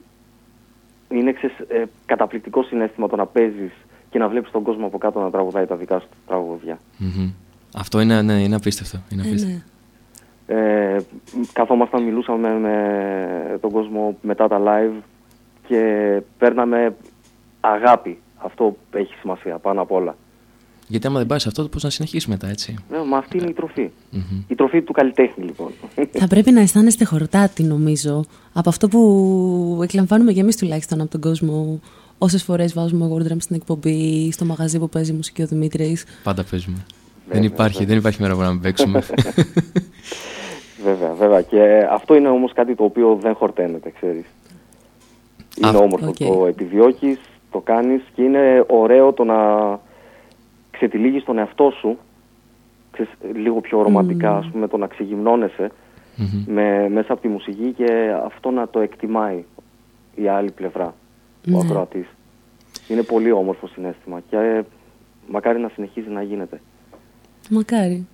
είναι ξέρεις, ε, καταπληκτικό συνέστημα το να παίζεις και να βλέπεις τον κόσμο από κάτω να τραγουδάει τα δικά σου τραγούδια. Μμμ. Αυτό είναι, ναι, είναι απίστευτο. Είναι Ε, απίστευτο. ναι. Ε, καθόμασταν, μιλούσαμε με τον κόσμο μετά τα live και παίρναμε αγάπη. Αυτό έχει σημασία πάνω απ' όλα. Γιατί άμα δεν πάει σε αυτό, πώς να συνεχίσει μετά, έτσι; Ε, μα αυτή είναι η τροφή. Μμμ. Η τροφή του καλλιτέχνη λοιπόν. Θα πρέπει να αισθάνεστε χορτάτοι, νομίζω, από αυτό που εκλαμβάνουμε και εμείς τουλάχιστον από τον κόσμο. Όσες φορές βάζουμε Wardrum στην εκπομπή, στο μαγαζί που παίζει μουσική ο Δημήτρης. Πάντα παίζουμε. Βέβαια, δεν, υπάρχει, βέβαια. δεν υπάρχει μέρα που να μην παίξουμε. βέβαια, βέβαια. Και αυτό είναι όμως κάτι το οποίο δεν χορταίνεται, ξέρεις. Είναι Α, όμορφο. οκ. Το επιδιώκεις, το κάνεις και είναι ωραίο το να ξετυλίγεις τον εαυτό σου ξέρεις, λίγο πιο ρομαντικά, ας πούμε, το να ξεγυμνώνεσαι με, μέσα από τη μουσική και αυτό να το εκτιμάει η άλλη πλευρά, ο Ναι. ακροατής. Είναι πολύ όμορφο συνέστημα και ε, μακάρι να συνεχίζει να γίνεται. Μακάρι.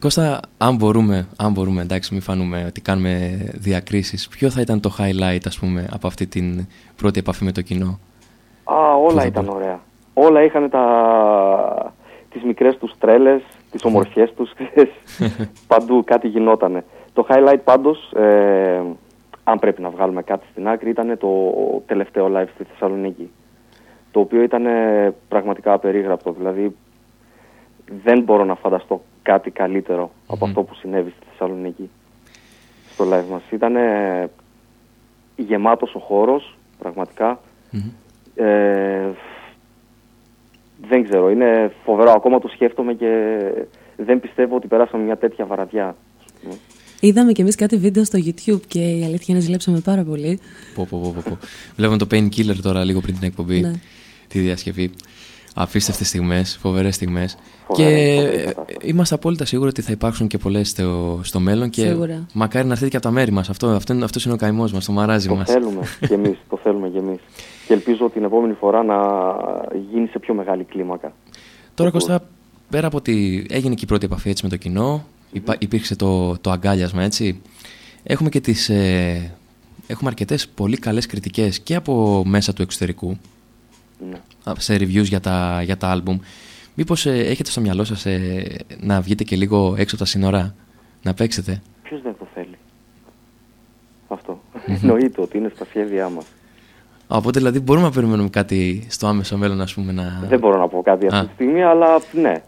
Κώστα, αν μπορούμε, αν μπορούμε, εντάξει, μην φανούμε ότι κάνουμε διακρίσεις, ποιο θα ήταν το highlight, ας πούμε, από αυτή την πρώτη επαφή με το κοινό; Α, όλα θα ήταν πω; ωραία. Όλα είχαν τα... τις μικρές τους τρέλες, τις ομορφιές τους, ξέρεις. Παντού κάτι γινότανε. Το highlight πάντως, ε, αν πρέπει να βγάλουμε κάτι στην άκρη, ήταν το τελευταίο live στη Θεσσαλονίκη. Το οποίο ήταν ε, πραγματικά απερίγραπτο. Δηλαδή, δεν μπορώ να φανταστώ κάτι καλύτερο από αυτό που συνέβη στη Θεσσαλονίκη στο live μας. Ήταν ε, γεμάτος ο χώρος, πραγματικά. Ε, δεν ξέρω, είναι φοβερό. Ακόμα το σκέφτομαι και δεν πιστεύω ότι περάσαμε μια τέτοια βαραδιά. Είδαμε κι εμείς κάτι βίντεο στο YouTube και η αλήθεια είναι ζηλέψαμε πάρα πολύ. Πω, πω, πω, πω, πω. Βλέπουμε το Painkiller τώρα λίγο πριν την εκπομπή, Ναι. τη διασκευή. Απίστευτε στιγμές, φοβερές στιγμές. Φοβερή, Και φοβερή ε, κατάσταση. είμαστε απόλυτα σίγουροι ότι θα υπάρξουν και πολλές στο, στο μέλλον. Και Σίγουρα. μακάρι να έρθετε και από τα μέρη μας. Αυτό, αυτό, είναι- αυτός είναι ο καημός μας, το μαράζι Το μας. θέλουμε κι εμείς, το θέλουμε κι εμείς. Και ελπίζω την επόμενη φορά να γίνει σε πιο μεγάλη κλίμακα. Τώρα, Κώστα, πέρα από ότι έγινε και η πρώτη επαφή έτσι, με το κοινό, υπά- υπήρξε το, το αγκάλιασμα, έτσι. Έχουμε και τις... Ε, έχουμε αρκετές πολύ καλές κριτικές και από μέσα του εξωτερικού, Ναι. α, σε reviews για τα, για τα άλμπουμ. Μήπως ε, έχετε στο μυαλό σας ε, να βγείτε και λίγο έξω από τα σύνορα, να παίξετε; Ποιος δεν το θέλει; Αυτό. Εννοείται ότι είναι στα σχέδιά μας. Α, Οπότε δηλαδή μπορούμε να περιμένουμε κάτι στο άμεσο μέλλον, ας πούμε, να... Δεν μπορώ να πω κάτι αυτή Α. τη στιγμή, αλλά ναι.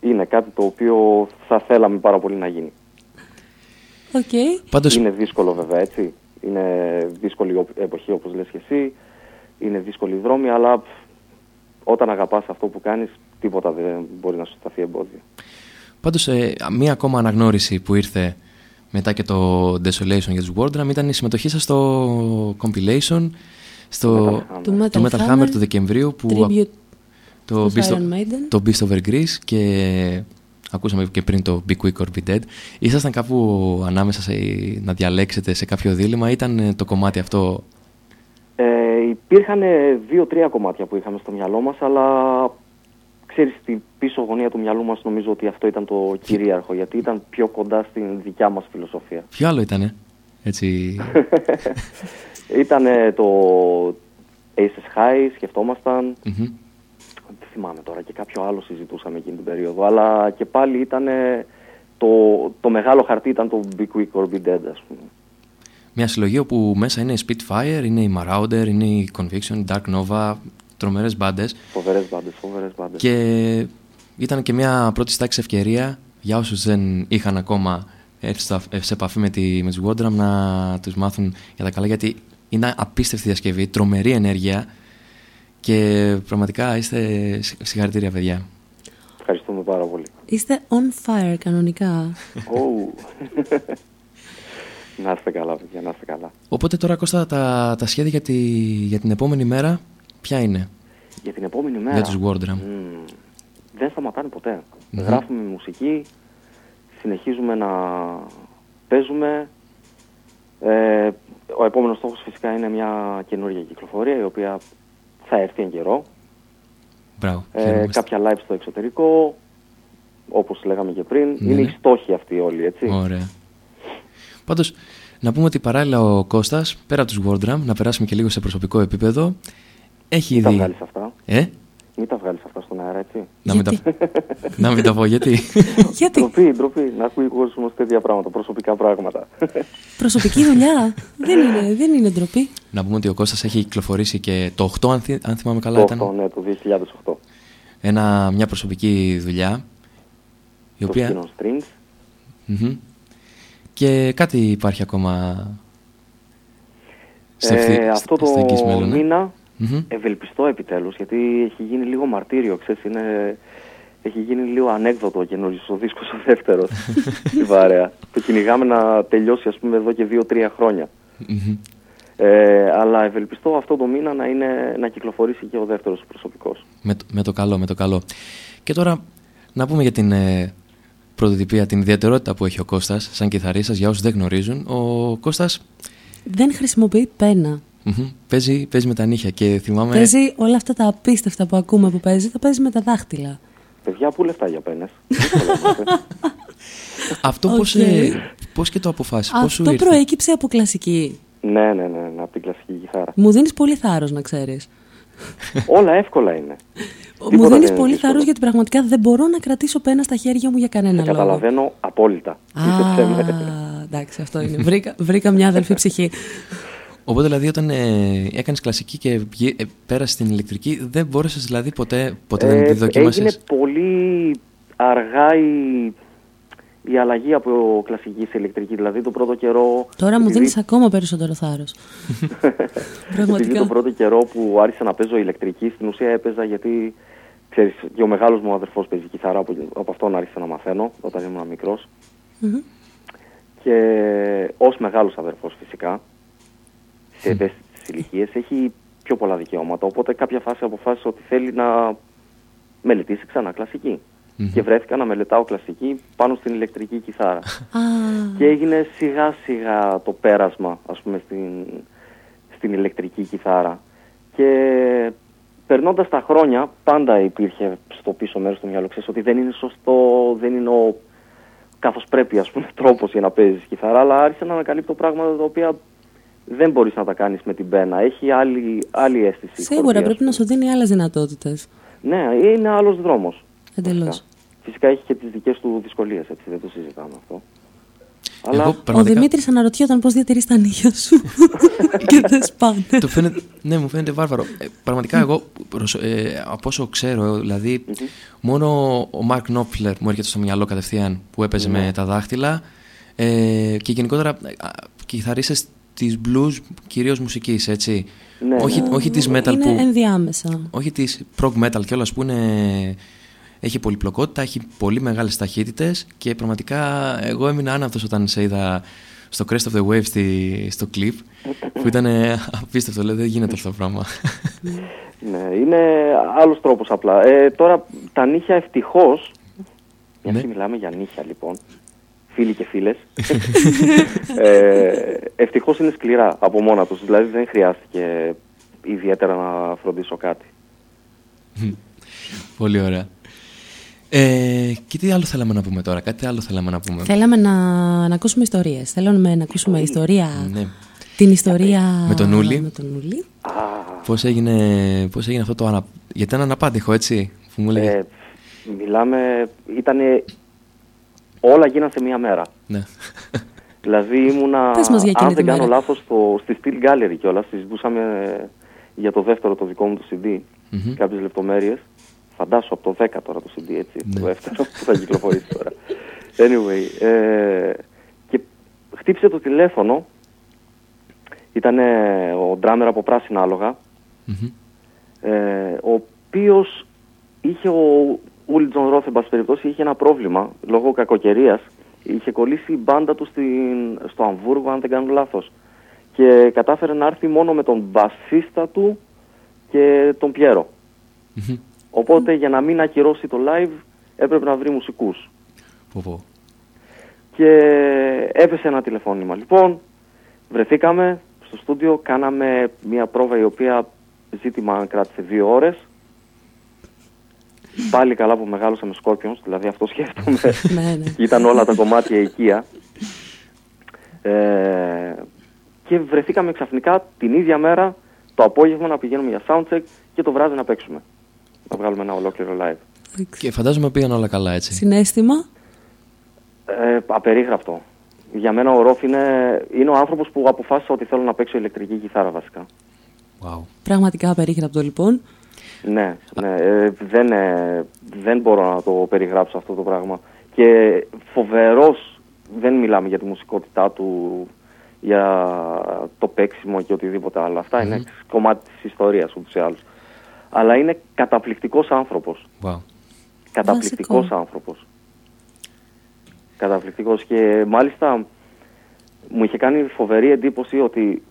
Είναι κάτι το οποίο θα θέλαμε πάρα πολύ να γίνει. Οκ. Πάντως, Είναι δύσκολο βέβαια, έτσι. Είναι δύσκολη ο- εποχή όπως λες και εσύ. Είναι δύσκολοι οι δρόμοι, αλλά πφ, όταν αγαπάς αυτό που κάνεις, τίποτα δεν μπορεί να σου σταθεί εμπόδιο. Πάντως, ε, μία ακόμα αναγνώριση που ήρθε μετά και το Desolation για τους Wardram ήταν η συμμετοχή σας στο compilation στο Metal Hammer. Του Metal, το Metal Hammer του Δεκεμβρίου που Tribute το, στους Beast of, Iron Maiden. το Beast Over Greece και ακούσαμε και πριν το Be Quick or Be Dead. Ήσασταν κάπου ανάμεσα σε, να διαλέξετε σε κάποιο δίλημα ή ήταν ε, το κομμάτι αυτό Ε, υπήρχαν δύο-τρία κομμάτια που είχαμε στο μυαλό μας, αλλά ξέρεις, στην πίσω γωνία του μυαλού μας νομίζω ότι αυτό ήταν το κυρίαρχο, γιατί ήταν πιο κοντά στην δικιά μας φιλοσοφία. Ποιο άλλο ήτανε έτσι; Ήταν το Aces High, σκεφτόμασταν, μμμ. δεν θυμάμαι τώρα και κάποιο άλλο συζητούσαμε εκείνη την περίοδο, αλλά και πάλι ήταν το, το μεγάλο χαρτί ήταν το Be Quick or Be Dead, ας πούμε. Μια συλλογή όπου μέσα είναι η Spitfire, είναι η Marauder, είναι η Conviction, η Dark Nova, τρομερές μπάντες Φοβερές μπάντες, φοβερές μπάντες. και ήταν και μια πρώτη στάξη ευκαιρία για όσους δεν είχαν ακόμα έρθει στα- σε επαφή με, τη, με τους Wardram να τους μάθουν για τα καλά γιατί είναι απίστευτη διασκευή, τρομερή ενέργεια και πραγματικά είστε συγ- συγχαρητήρια παιδιά. Ευχαριστούμε πάρα πολύ. Είστε on fire κανονικά. Ου. να είστε καλά, παιδιά, να είστε καλά. Οπότε τώρα Κώστα τα, τα σχέδια για, τη, για την επόμενη μέρα ποια είναι; Για την επόμενη μέρα; για τους Wardram. Μμμ, δεν σταματάνε ποτέ. Μμμ. Γράφουμε μουσική, συνεχίζουμε να παίζουμε. Ε, ο επόμενος στόχος φυσικά είναι μια καινούργια κυκλοφορία η οποία θα έρθει εν καιρό. Μπράβο. Ε, χαιρόμαστε. κάποια live στο εξωτερικό, όπως λέγαμε και πριν. Ναι, είναι ναι. οι στόχοι αυτοί όλοι, έτσι. Ωραία. Πάντως, να πούμε ότι παράλληλα ο Κώστας, πέρα από τους Wardram, να περάσουμε και λίγο σε προσωπικό επίπεδο, έχει Μην τα ήδη... βγάλεις αυτά. Ε, Μην τα βγάλεις αυτά στον αέρα, έτσι. να μην, τα... να μην τα πω, γιατί; Γιατί; Ντροπή, ντροπή. Να ακούει ο κόσμος τέτοια πράγματα, προσωπικά πράγματα. προσωπική δουλειά δεν είναι, δεν είναι ντροπή. να πούμε ότι ο Κώστας έχει κυκλοφορήσει και το 8, αν, θυ- αν θυμάμαι καλά, το ήταν 8, ναι, το 2008. ένα, μια προσωπική δουλειά, η Το οποία... Skin on Strings. Μμμ. Και κάτι υπάρχει ακόμα στο ευθύ- Ε, αυτό στο- στο εγγύς το μέλλον, ε. μήνα Μμμ. ευελπιστώ επιτέλους, γιατί έχει γίνει λίγο μαρτύριο, ξέρεις, είναι... Έχει γίνει λίγο ανέκδοτο ο καινούριος ο δίσκος ο δεύτερος στην παρέα. Το κυνηγάμε να τελειώσει ας πούμε εδώ και δύο-τρία χρόνια. Μμμ. Ε, αλλά ευελπιστώ αυτό το μήνα να, είναι, να κυκλοφορήσει και ο δεύτερος προσωπικός. Με, το- με το καλό, με το καλό. Και τώρα να πούμε για την, ε, πρωτοτυπία, την ιδιαιτερότητα που έχει ο Κώστας σαν κιθαρίστας, για όσους δεν γνωρίζουν. Ο Κώστας Δεν χρησιμοποιεί πένα. μμμ, παίζει, παίζει με τα νύχια και θυμάμαι... Παίζει όλα αυτά τα απίστευτα που ακούμε που παίζει, τα παίζει με τα δάχτυλα. Παιδιά, πού λεφτά για πένες; Αυτό πώς, Οκ. ε, πώς και το αποφάσισες, πώς σου Αυτό ήρθε; προέκυψε από κλασική. ναι, ναι, ναι, ναι, από την κλασική κιθάρα. Μου δίνεις πολύ θάρρος να ξέρεις. Όλα εύκολα είναι. Μου Τίποτα δίνεις δεν είναι πολύ δύσκολο. θάρρος γιατί πραγματικά δεν μπορώ να κρατήσω πένα στα χέρια μου για κανένα Σε λόγο. καταλαβαίνω απόλυτα. Πίστεψέ με. Α, εντάξει, αυτό είναι. Βρήκα, βρήκα μια αδελφή ψυχή. Οπότε δηλαδή όταν ε, έκανες κλασική και βγή- ε, πέρασες στην ηλεκτρική, δεν μπόρεσες δηλαδή ποτέ, ποτέ Ε, δεν τη δοκίμασες; έγινε πολύ αργά η, η αλλαγή από κλασική σε ηλεκτρική. Δηλαδή το πρώτο καιρό. Τώρα μου επειδή- δίνεις ακόμα περισσότερο θάρρος. Επειδή Πραγματικά. τον πρώτο καιρό που άρχισα να παίζω ηλεκτρική, στην ουσία έπαιζα γιατί ξέρεις, και ο μεγάλος μου αδερφός παίζει κιθάρα, από, από αυτόν άρχισα να μαθαίνω όταν ήμουν μικρός. Μμμ. Και ως μεγάλος αδερφός φυσικά, σε ευαίσθητες ηλικίες, έχει πιο πολλά δικαιώματα. Οπότε κάποια φάση αποφάσισε ότι θέλει να μελετήσει ξανά κλασική. Μμμ. Και βρέθηκα να μελετάω κλασική πάνω στην ηλεκτρική κιθάρα. Α, Και έγινε σιγά σιγά το πέρασμα, ας πούμε, στην, στην ηλεκτρική κιθάρα. Και περνώντας τα χρόνια, πάντα υπήρχε στο πίσω μέρος του μυαλού, ξέρεις, ότι δεν είναι σωστό, δεν είναι ο καθώς πρέπει, ας πούμε, τρόπος για να παίζεις κιθάρα, αλλά άρχισα να ανακαλύπτω πράγματα τα οποία δεν μπορείς να τα κάνεις με την πένα. Έχει άλλη, άλλη αίσθηση. η σίγουρα χορδία, πρέπει ας να σου δίνει άλλες δυνατότητες. πούμε. Ναι, είναι άλλος δρόμος. Εντελώς. Φυσικά. Φυσικά έχει και τις δικές του δυσκολίες, έτσι, δεν το συζητάμε αυτό. Αλλά Εγώ Ο πραγματικά Δημήτρη αναρωτιόταν πώς διατηρείς τα νύχια σου και δεν σπάνε. το φαίνεται, ναι, μου φαίνεται βάρβαρο. Ε, πραγματικά εγώ, προσω- ε, από όσο ξέρω, ε, δηλαδή, μόνο ο Μάρκ Νόπφλερ μου έρχεται στο μυαλό κατευθείαν που έπαιζε με τα δάχτυλα ε, και γενικότερα α, κιθαρίστες της blues, κυρίως μουσικής, έτσι. Ναι, όχι, ναι. όχι της metal Είναι που... ενδιάμεσα. όχι της prog metal κιόλας που είναι, έχει πολυπλοκότητα, έχει πολύ μεγάλες ταχύτητες και πραγματικά εγώ έμεινα άναυτος όταν σε είδα στο Crest of the Wave στη, στο clip που ήταν απίστευτο, λέω δεν γίνεται αυτό το πράγμα. Ναι, είναι άλλος τρόπος απλά. Ε, τώρα τα νύχια ευτυχώς, μια Ναι. και μιλάμε για νύχια λοιπόν, φίλοι και φίλες, ε, ευτυχώς είναι σκληρά από μόνα τους, δηλαδή δεν χρειάστηκε ιδιαίτερα να φροντίσω κάτι. Πολύ ωραία. Ε, και τι άλλο θέλαμε να πούμε τώρα, κάτι άλλο θέλαμε να πούμε. Θέλαμε να, να ακούσουμε ιστορίες. Θέλουμε να ακούσουμε ιστορία. Ναι. Την ιστορία. Με τον Ούλη. Με τον Ούλη. Πώς έγινε, πώς έγινε αυτό το ανα... Γιατί ήταν αναπάντηχο, έτσι, που μου έλεγε; Ε, μιλάμε, ήτανε, όλα γίναν σε μία μέρα. Ναι. Δηλαδή ήμουνα, Πες μας για εκείνη αν τη δεν κάνω μέρα. λάθος, στο, στη Steel Gallery κιόλας, συζητούσαμε για το δεύτερο το δικό μου το CD, Μμμ. κάποιες λεπτομέρειες. Φαντάσου από το 10 τώρα το CD, έτσι, Ναι. το δεύτερο που θα κυκλοφορήσει τώρα. Anyway, ε, και χτύπησε το τηλέφωνο, ήταν ο drummer από πράσινα άλογα, Μμμ. ε, ο οποίος είχε ο Ούλι Τζον Ροθ, εν πάση περιπτώσει, είχε ένα πρόβλημα λόγω κακοκαιρίας. Είχε κολλήσει η μπάντα του στην, στο Αμβούργο, αν δεν κάνω λάθος. Και κατάφερε να έρθει μόνο με τον μπασίστα του και τον Πιέρο. Μμμ. Οπότε για να μην ακυρώσει το live έπρεπε να βρει μουσικούς. Πω, πω. Και έπεσε ένα τηλεφώνημα. Λοιπόν, βρεθήκαμε στο στούντιο, κάναμε μια πρόβα η οποία ζήτημα κράτησε δύο ώρες. Πάλι καλά που μεγάλωσα με Scorpions, δηλαδή αυτό σκέφτομαι. ναι, ναι. Ήταν όλα τα κομμάτια οικία. Ε, και βρεθήκαμε ξαφνικά την ίδια μέρα το απόγευμα να πηγαίνουμε για soundcheck και το βράδυ να παίξουμε. Να βγάλουμε ένα ολόκληρο live. Και φαντάζομαι πήγαν όλα καλά, έτσι. Συνέστημα; Ε, απερίγραπτο. Για μένα ο Ρόφ είναι, είναι ο άνθρωπος που αποφάσισα ότι θέλω να παίξω ηλεκτρική κιθάρα βασικά. Wow. Πραγματικά απερίγραπτο λοιπόν. Ναι, ναι ε, δεν, ε, δεν μπορώ να το περιγράψω αυτό το πράγμα. Και φοβερός, δεν μιλάμε για τη μουσικότητά του, για το παίξιμο και οτιδήποτε άλλο. Αυτά είναι κομμάτι της ιστορίας ούτως ή άλλως. Αλλά είναι καταπληκτικός άνθρωπος. wow. Καταπληκτικός Βασικό. άνθρωπος. Καταπληκτικός και μάλιστα μου είχε κάνει φοβερή εντύπωση ότι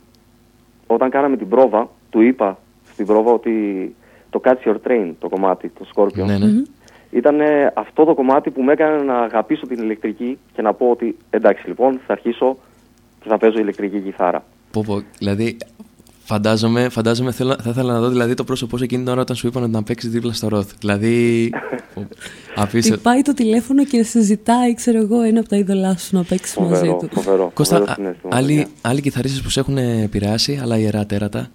όταν κάναμε την πρόβα, του είπα στην πρόβα ότι το Catch Your Train, το κομμάτι, το Scorpion, Ναι, ναι. Μμμ. Ήταν αυτό το κομμάτι που με έκανε να αγαπήσω την ηλεκτρική και να πω ότι εντάξει λοιπόν θα αρχίσω και θα παίζω ηλεκτρική κιθάρα. Πω, πω, δηλαδή, φαντάζομαι, φαντάζομαι θέλω, θα ήθελα να δω δηλαδή, το πρόσωπό σου εκείνη την ώρα όταν σου είπαν να παίξεις δίπλα στο ροθ. Δηλαδή. απίστευτο. Πάει το τηλέφωνο και σε ζητάει, ξέρω εγώ, ένα από τα είδωλά σου να παίξεις μαζί Φοβερό, του. φοβερό. Κώστα, φοβερό α- συναίσθημα, άλλοι, παιδιά. άλλοι κιθαρίστες που σε έχουν επηρεάσει, άλλα ιερά τέρατα;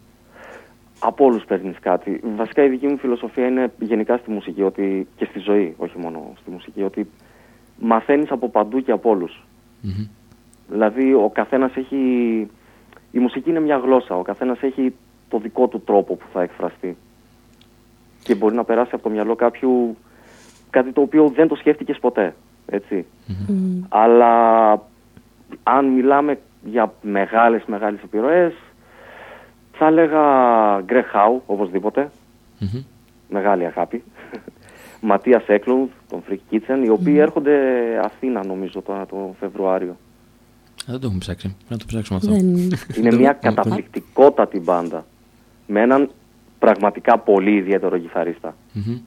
Από όλους παίρνεις κάτι. Βασικά η δική μου φιλοσοφία είναι γενικά στη μουσική ότι, και στη ζωή, όχι μόνο στη μουσική, ότι μαθαίνεις από παντού και από όλους. Μμμ. Δηλαδή ο καθένας έχει. Η μουσική είναι μια γλώσσα. Ο καθένας έχει το δικό του τρόπο που θα εκφραστεί. Και μπορεί να περάσει από το μυαλό κάποιου κάτι το οποίο δεν το σκέφτηκες ποτέ. Έτσι. Μμ. Αλλά αν μιλάμε για μεγάλες μεγάλες επιρροές θα έλεγα Γκρε Χάου οπωσδήποτε Μμμ. μεγάλη αγάπη Ματίας Έκλουνδ, τον Freak Kitchen οι οποίοι έρχονται Αθήνα νομίζω τώρα το Φεβρουάριο Α, δεν το έχουμε ψάξει. Πρέπει να το ψάξουμε αυτό. Δεν... είναι μια καταπληκτικότατη μπάντα με έναν πραγματικά πολύ ιδιαίτερο κιθαρίστα Μμμ.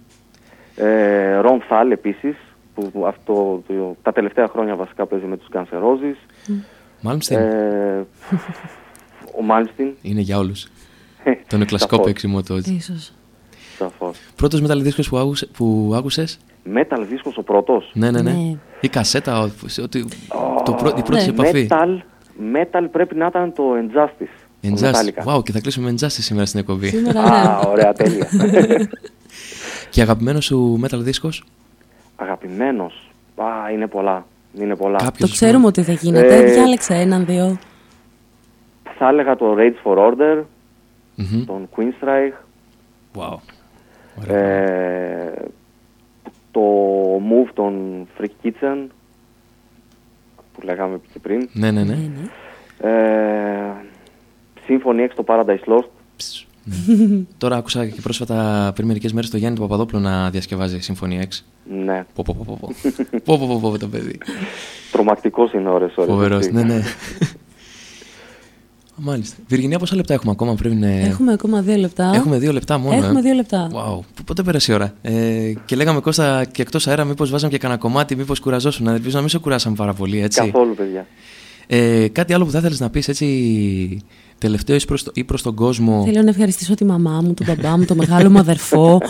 ε, Ρον Θάλ επίσης που αυτό, το- τα τελευταία χρόνια βασικά παίζει με τους Guns N' Roses Μάλμστιν. ε, ο Μάλστιν Είναι για όλους. Το είναι κλασικό Σαφώς. παίξιμο το έτσι. Ίσως. Σαφώς. Πρώτος metal δίσκος που, άκουσε, που άκουσες. Metal δίσκος ο πρώτος. Ναι, ναι, ναι. Ναι. Ή κασέτα, ο- σε- ότι, το πρω, η πρώτη Ναι. σου επαφή. Metal, metal πρέπει να ήταν το Injustice. το Injustice. Metallica. Wow, και θα κλείσουμε με Injustice σήμερα στην εκπομπή. Σήμερα Α, ναι. ωραία, τέλεια. Και αγαπημένος σου metal δίσκος; Αγαπημένος. Α, είναι πολλά. Είναι πολλά. Κάποιος, Το ας πούμε. ξέρουμε ότι δεν γίνεται. Ε, Διάλεξε έναν, δύο. Θα έλεγα το Rage for Order, Μμμ. τον Queenstrike, Wow. Ωραία. ε, το Move των Freak Kitchen, που λέγαμε και πριν. Ναι, ναι, Ναι, ναι. ναι. Ε, Symphony X το Paradise Lost. Ψ, ναι. Τώρα άκουσα και πρόσφατα πριν μερικές μέρες το Γιάννη του Παπαδόπουλο να διασκευάζει Συμφωνία 6. Ναι, Πω, πω, πω, πω, πω. πω, πω, πω, πω, το παιδί. τρομακτικός είναι ώρες ώρες. Φοβερός, έτσι. ναι, ναι. Μάλιστα. Βιργινία, πόσα λεπτά έχουμε ακόμα πριν... ε, Έχουμε ακόμα δύο λεπτά. Έχουμε δύο λεπτά μόνο. Έχουμε ε. δύο λεπτά. Wow. Π- Πότε πέρασε η ώρα; Ε, και λέγαμε Κώστα και εκτός αέρα, μήπως βάζαμε και κανένα κομμάτι, μήπως κουραζόσουν. Ελπίζω να μην σε κουράσαμε πάρα πολύ, έτσι. Καθόλου, παιδιά. Ε, κάτι άλλο που θα ήθελες να πεις έτσι τελευταίο ή προς, το, ή προς τον κόσμο; Θέλω να ευχαριστήσω τη μαμά μου, τον μπαμπά μου, τον μεγάλο μου αδερφό.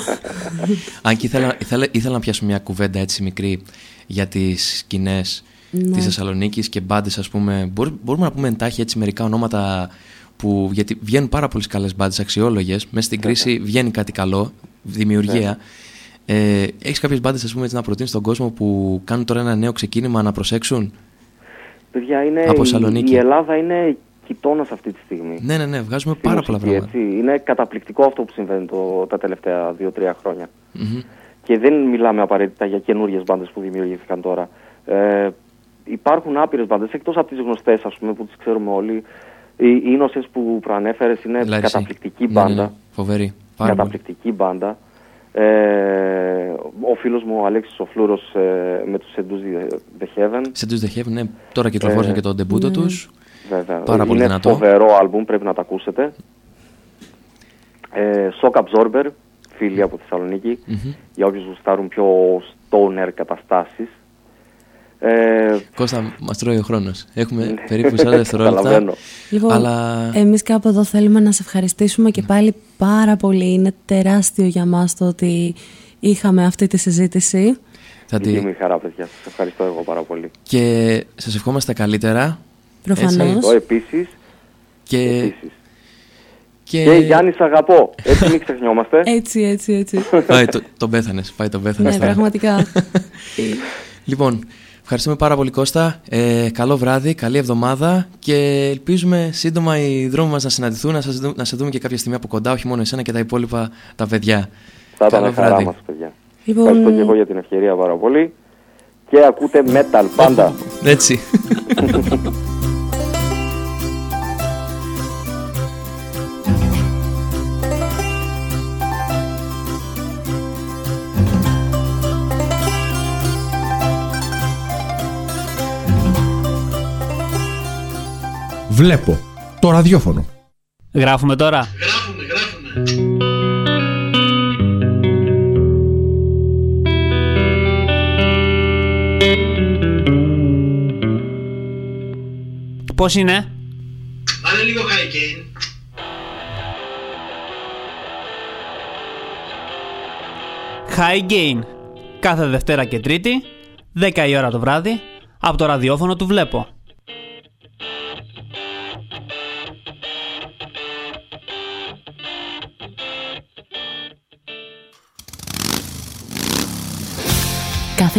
Αν και ήθελα, ήθελα, ήθελα να πιάσω μια κουβέντα έτσι μικρή για τις σκηνές Ναι. της Θεσσαλονίκης και μπάντες, ας πούμε. Μπορούμε, μπορούμε να πούμε εντάχει έτσι μερικά ονόματα που. Γιατί βγαίνουν πάρα πολλές καλές μπάντες, αξιόλογες. Μέσα στην κρίση βγαίνει κάτι καλό, δημιουργία. Ε, Έχεις κάποιες μπάντες, ας πούμε, έτσι, να προτείνεις στον κόσμο που κάνουν τώρα ένα νέο ξεκίνημα να προσέξουν; Παιδιά, είναι, Από η, Σαλονίκη. η Ελλάδα είναι κοιτώνα αυτή τη στιγμή. Ναι, ναι, ναι, βγάζουμε στη πάρα πολλά μουσική, πράγματα. έτσι. Είναι καταπληκτικό αυτό που συμβαίνει το, τα τελευταία δύο-τρία χρόνια. Μμμ. Και δεν μιλάμε απαραίτητα για καινούριες μπάντες που δημιουργήθηκαν τώρα. Ε, υπάρχουν άπειρες μπάντε, εκτός από τις γνωστές, ας πούμε, που τις ξέρουμε όλοι. Οι Ίνωσες που προανέφερες είναι Λάριση. καταπληκτική Ναι, ναι, μπάντα. ναι. Φοβερή. Πάρα πολύ. καταπληκτική μπάντα. Ε, ο φίλος μου ο Αλέξης ο Φλούρος ε, με τους Seduce The Heaven. Σε τους The Heaven, ναι, τώρα κυκλοφόρησαν Ε, και το ντεμπούτο ναι. τους. Βέβαια. Πάρα πολύ Είναι δυνατό. φοβερό άλμπουμ, πρέπει να το ακούσετε. Ε, Shock Absorber, φίλοι από Θεσσαλονίκη, Μμμ. για όποιους γουστάρουν πιο stoner καταστάσεις. Ε, Κώστα, μας τρώει ο χρόνος. Έχουμε Ναι. περίπου 40 δευτερόλεπτα. Καταλαβαίνω. Λοιπόν, Αλλά εμείς κάπου εδώ θέλουμε να σε ευχαριστήσουμε και πάλι πάρα πολύ. Είναι τεράστιο για μας το ότι είχαμε αυτή τη συζήτηση. θα Δική μου τη... η χαρά, παιδιά. Σας ευχαριστώ εγώ πάρα πολύ. Και σας ευχόμαστε τα καλύτερα. Προφανώς. Εγώ επίσης. Και... επίσης. και... Και Γιάννη, σ' αγαπώ. Έτσι μην ξεχνιόμαστε. Έτσι, έτσι, έτσι. Πάει, το, τον πέθανες, πάει τον πέθανες. ναι, πραγματικά. Λοιπόν, ευχαριστούμε πάρα πολύ Κώστα. Ε, καλό βράδυ, καλή εβδομάδα και ελπίζουμε σύντομα οι δρόμοι μας να συναντηθούν, να, σας, δου- να σε δούμε και κάποια στιγμή από κοντά, όχι μόνο εσένα και τα υπόλοιπα τα παιδιά. Θα Καλό ήταν χαρά βράδυ. μας, παιδιά. λοιπόν, Ευχαριστώ και εγώ για την ευκαιρία πάρα πολύ. Και ακούτε metal πάντα. Έτσι. βλέπω το ραδιόφωνο. Γράφουμε τώρα. Γράφουμε, γράφουμε. Πώς είναι; Βάλε λίγο high gain. High gain. Κάθε Δευτέρα και Τρίτη, 10 η ώρα το βράδυ, από το ραδιόφωνο του βλέπω.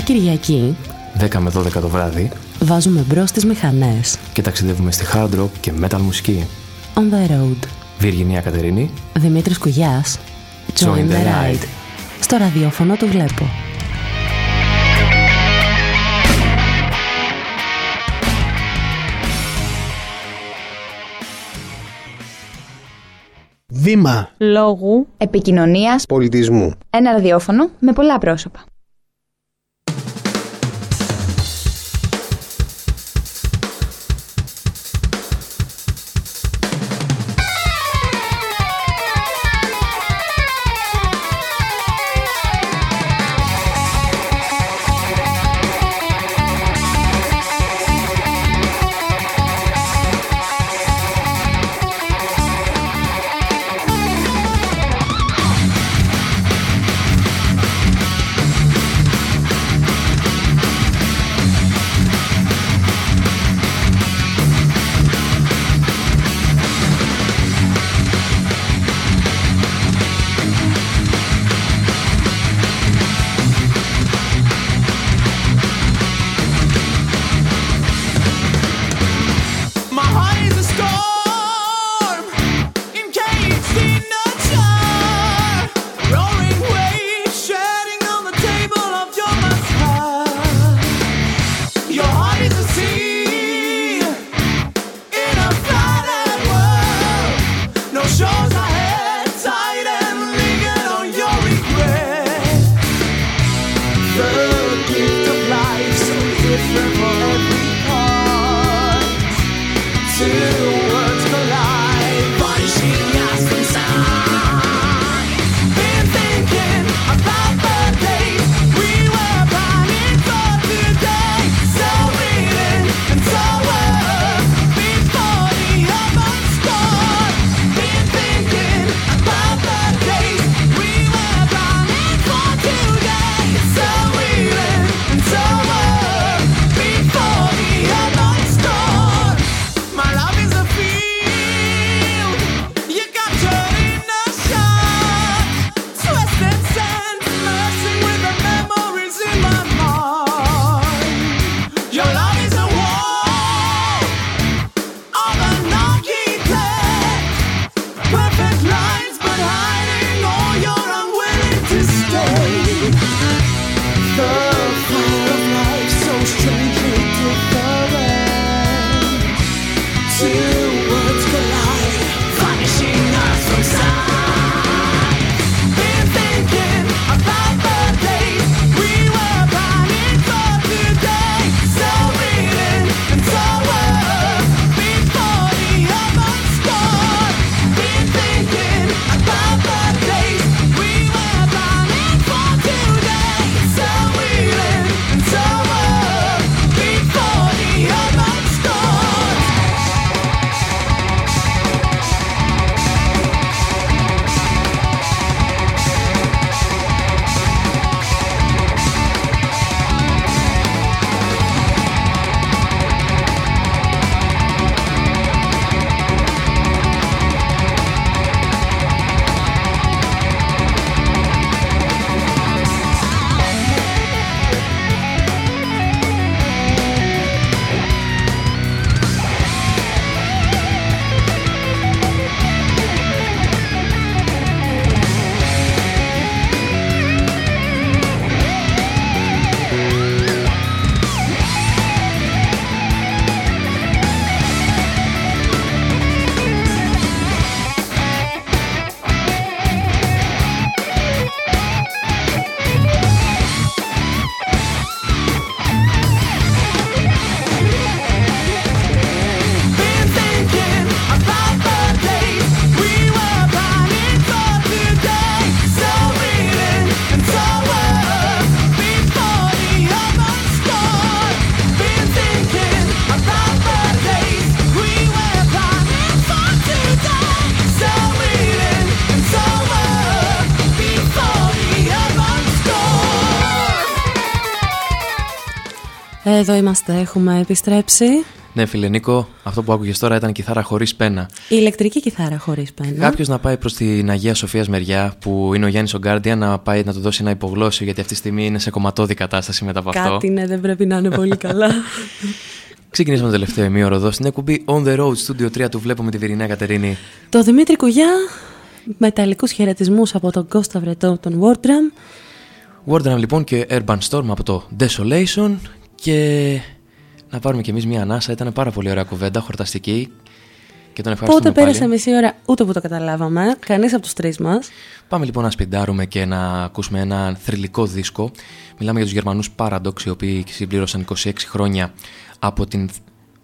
Κυριακή 10 με 12 το βράδυ βάζουμε μπρος τις μηχανές. και ταξιδεύουμε στη hard rock και metal μουσική. On the road. Βιργινία Κατερίνη, Δημήτρης Κουγιάς. Join the ride. Στο ραδιόφωνο του Βλέπω. Βήμα Λόγου. Επικοινωνίας. πολιτισμού. Ένα ραδιόφωνο με πολλά πρόσωπα. Εδώ είμαστε, έχουμε επιστρέψει. Ναι, φίλε Νίκο, αυτό που άκουγες τώρα ήταν κιθάρα χωρίς πένα. Η ηλεκτρική κιθάρα χωρίς πένα. Κάποιος να πάει προς την Αγία Σοφίας μεριά, που είναι ο Γιάννης ο Guardian, να πάει να του δώσει ένα υπογλώσιο, γιατί αυτή τη στιγμή είναι σε κομματώδη κατάσταση μετά από αυτό. Κάτι ναι, δεν πρέπει να είναι πολύ καλά. Ξεκινήσαμε το τελευταίο ημίωρο εδώ στην εκπομπή On the Road Studio 3 του Βλέπουμε τη Βυρινέα Κατερίνη. το Δημήτρη Κουγιά, μεταλλικούς χαιρετισμούς από τον Κώστα Βρετό, τον Wardram. Wardram λοιπόν και Urban Storm από το Desolation και να πάρουμε κι εμείς μια ανάσα. Ήταν πάρα πολύ ωραία κουβέντα, χορταστική και τον ευχαριστούμε Πότε πέρασε πάλι. μισή ώρα, ούτε που το καταλάβαμε. Κανείς από τους τρεις μας. Πάμε λοιπόν να σπιντάρουμε και να ακούσουμε ένα θρηλυκό δίσκο. Μιλάμε για τους Γερμανούς Paradox, οι οποίοι συμπλήρωσαν 26 χρόνια από την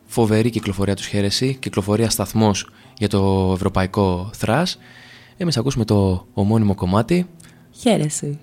φοβερή κυκλοφορία τους χαίρεση, κυκλοφορία σταθμός για το ευρωπαϊκό θρας. Εμείς θα ακούσουμε το ομώνυμο κομμάτι. Χαίρεση.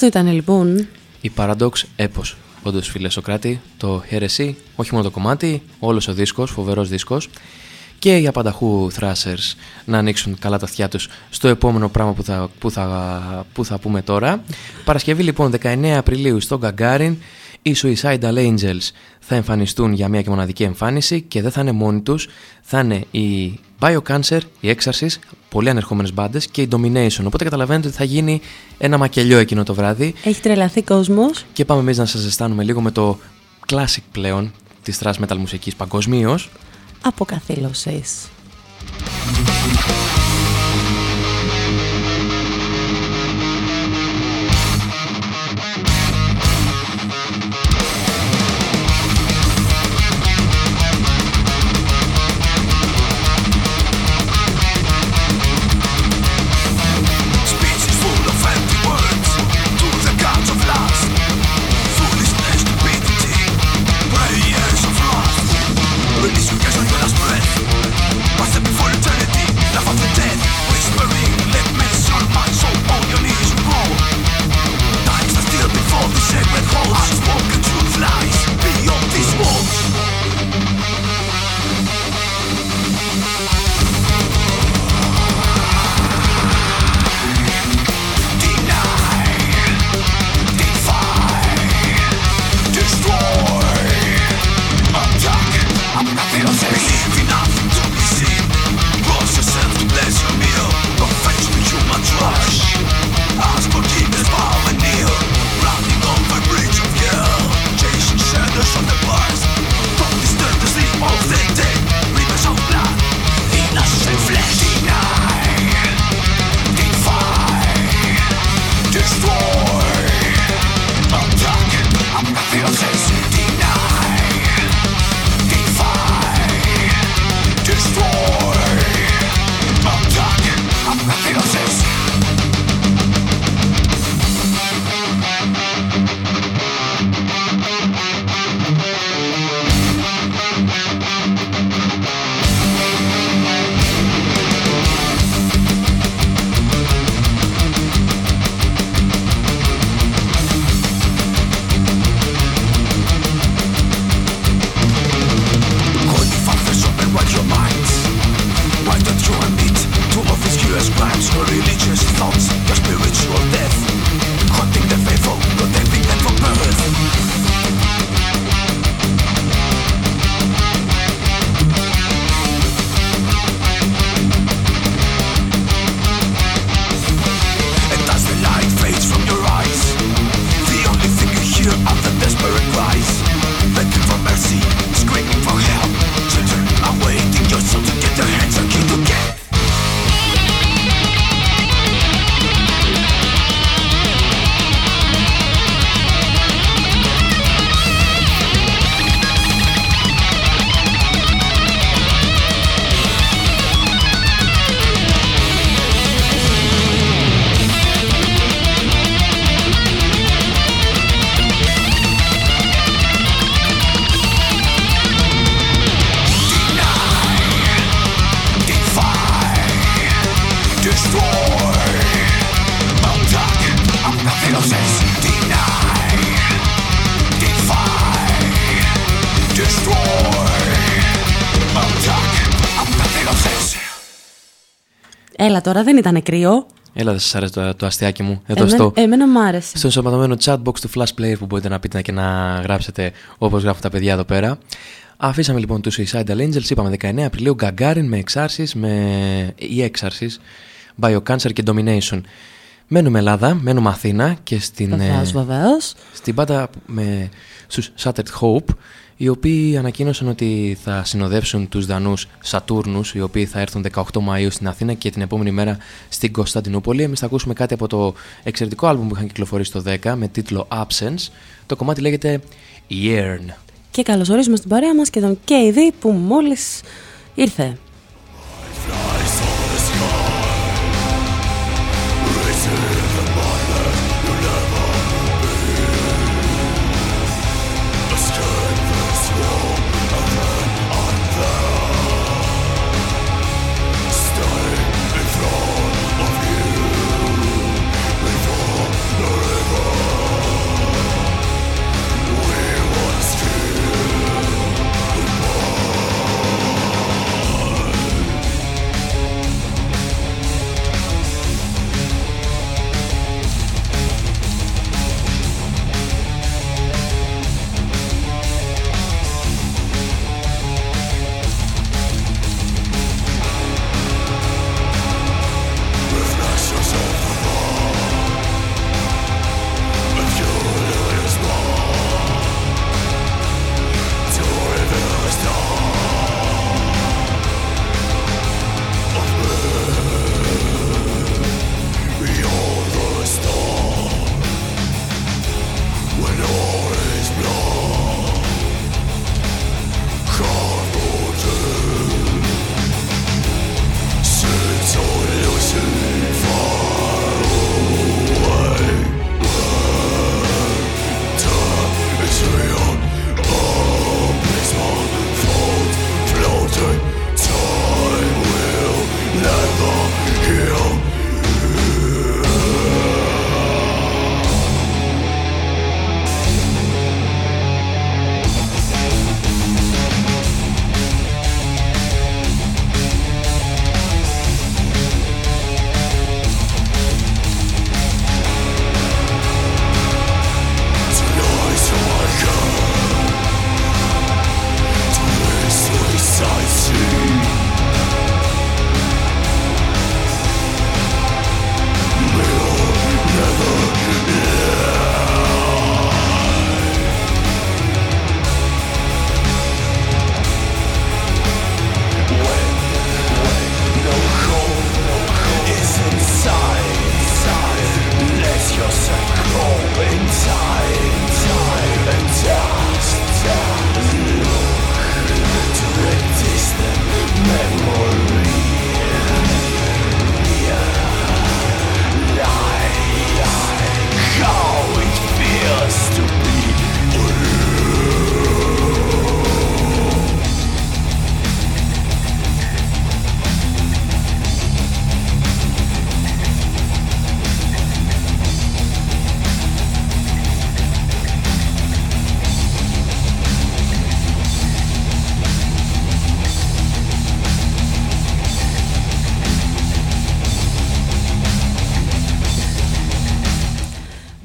Αυτό ήταν λοιπόν. Η Paradox Epos. Όντως, φίλε Σοκράτη, το Heresy, όχι μόνο το κομμάτι, όλος ο δίσκος, φοβερός δίσκος. Και οι απανταχού Thrashers να ανοίξουν καλά τα αυτιά τους στο επόμενο πράγμα που θα, που θα, που θα πούμε τώρα. Παρασκευή λοιπόν 19 Απριλίου στο Gagarin οι Suicidal Angels θα εμφανιστούν για μια και μοναδική εμφάνιση και δεν θα είναι μόνοι τους, θα είναι η Biocancer, η Exorcist, πολύ ανερχόμενες μπάντες και η Domination. Οπότε καταλαβαίνετε ότι θα γίνει ένα μακελιό εκείνο το βράδυ. Έχει τρελαθεί κόσμος. Και πάμε εμείς να σας ζεστάνουμε λίγο με το classic πλέον της thrash metal μουσικής παγκοσμίως. Αποκαθήλωσης. Έλα τώρα, δεν ήταν κρύο. Έλα, δεν σας άρεσε το, το αστιάκι μου. Εδώ Εμένα, στο, εμένα μ' άρεσε. στο ενσωματωμένο chatbox του Flash Player που μπορείτε να πείτε και να γράψετε όπως γράφουν τα παιδιά εδώ πέρα. Αφήσαμε λοιπόν τους Suicidal Angels, είπαμε 19 Απριλίου, Gagarin με Exarsis, με η Exarsis, Biocancer και Domination. Μένουμε Ελλάδα, μένουμε Αθήνα και στην, Βεβαίως, βεβαίως. στην πάντα με στους Shattered Hope, οι οποίοι ανακοίνωσαν ότι θα συνοδεύσουν τους Δανούς Σατούρνους, οι οποίοι θα έρθουν 18 Μαΐου στην Αθήνα και την επόμενη μέρα στην Κωνσταντινούπολη. Εμείς θα ακούσουμε κάτι από το εξαιρετικό άλμπουμ που είχαν κυκλοφορήσει το 10 με τίτλο Absence. Το κομμάτι λέγεται Yearn. Και καλωσορίζουμε στην παρέα μας και τον KD που μόλις ήρθε.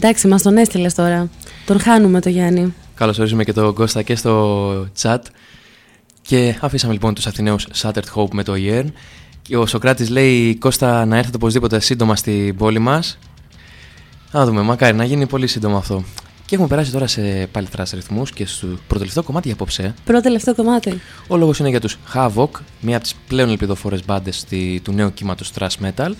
Εντάξει, μας τον έστειλες τώρα. Τον χάνουμε το Γιάννη. Καλώς ορίζουμε και τον Κώστα και στο chat. Και αφήσαμε λοιπόν τους Αθηναίους Shattered Hope με το Yearn. Και ο Σοκράτης λέει Κώστα να έρθετε οπωσδήποτε σύντομα στην πόλη μας. Να δούμε, μακάρι να γίνει πολύ σύντομα αυτό. Και έχουμε περάσει τώρα σε πάλι thrash ρυθμούς και στο πρωτολευταίο κομμάτι για απόψε. Πρώτο τελευταίο κομμάτι. Ο λόγος είναι για τους Havoc, μία από τις πλέον ελπιδοφόρες μπάντες στη- του νέου κύματος thrash metal.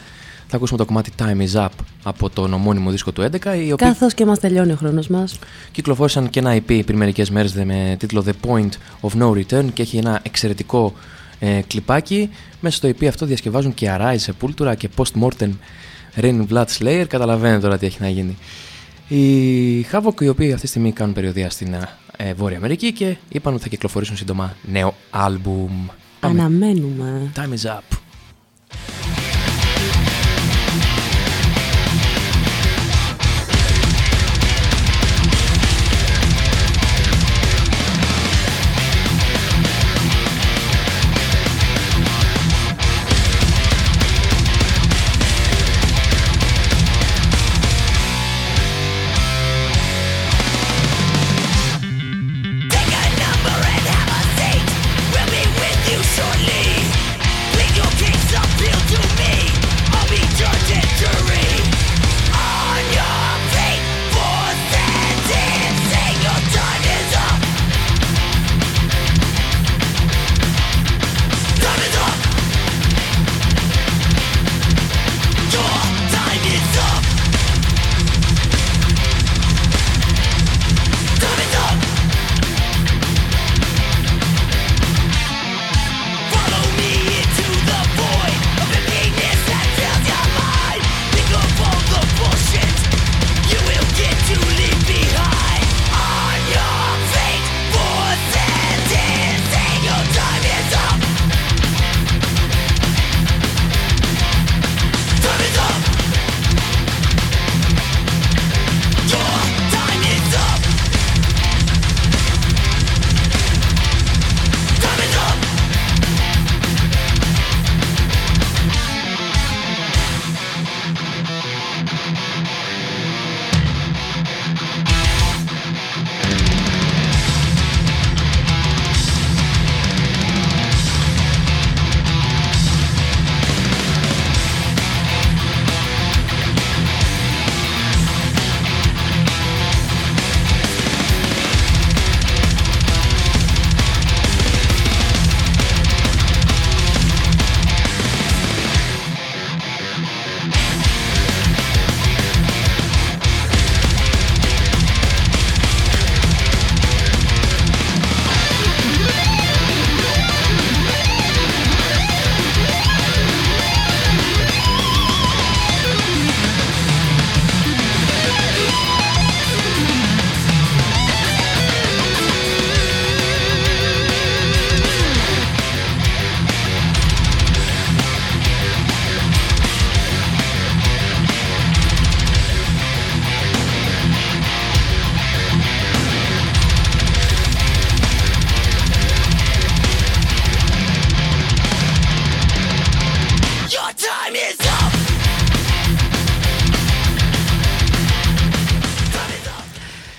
Θα ακούσουμε το κομμάτι Time is Up από τον ομώνυμο δίσκο του 11, οι οποίοι Καθώς και μας τελειώνει ο χρόνος μας. κυκλοφόρησαν και ένα EP πριν μερικές μέρες δε- με τίτλο The Point of No Return και έχει ένα εξαιρετικό ε, κλιπάκι. Μέσα στο EP αυτό διασκευάζουν και Arise, Sepultura και Postmortem Rain Blood Slayer. Καταλαβαίνετε τώρα τι έχει να γίνει. Οι Havoc οι οποίοι αυτή τη στιγμή κάνουν περιοδία στην ε, Βόρεια Αμερική και είπαν ότι θα κυκλοφορήσουν σύντομα νέο άλμπουμ. Πάμε. Αναμένουμε. Time is up.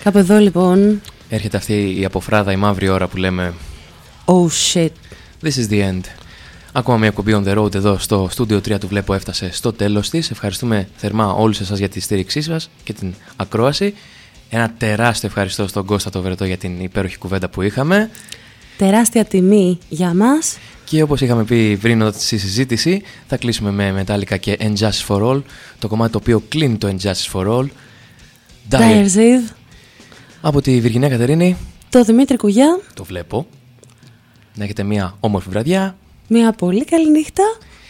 Κάπου εδώ λοιπόν. Έρχεται αυτή η αποφράδα, η μαύρη ώρα που λέμε Oh shit. This is the end. Ακόμα μια εκπομπή on the road εδώ στο Studio 3 του Βλέπω έφτασε στο τέλος της. Ευχαριστούμε θερμά όλους εσάς για τη στήριξή σας και την ακρόαση. Ένα τεράστιο ευχαριστώ στον Κώστα το Βερετό για την υπέροχη κουβέντα που είχαμε. Τεράστια τιμή για μας. Και όπως είχαμε πει πριν στη συζήτηση, θα κλείσουμε με Metallica και Injustice for All, το κομμάτι το οποίο κλείνει το Injustice for All. Dire Ziv. Από τη Βυργινία Κατερίνη, Το Δημήτρη Κουγιά. το βλέπω. Να έχετε μια όμορφη βραδιά Μια πολύ καλή νύχτα.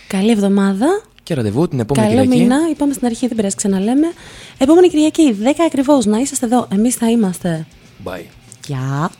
Καλή εβδομάδα. και ραντεβού την επόμενη Καλό Κυριακή. μήνα. Είπαμε στην αρχή, δεν πειράζει, ξαναλέμε. Επόμενη Κυριακή, 10 ακριβώς. Να είσαστε εδώ. Εμείς θα είμαστε. Bye. Γεια.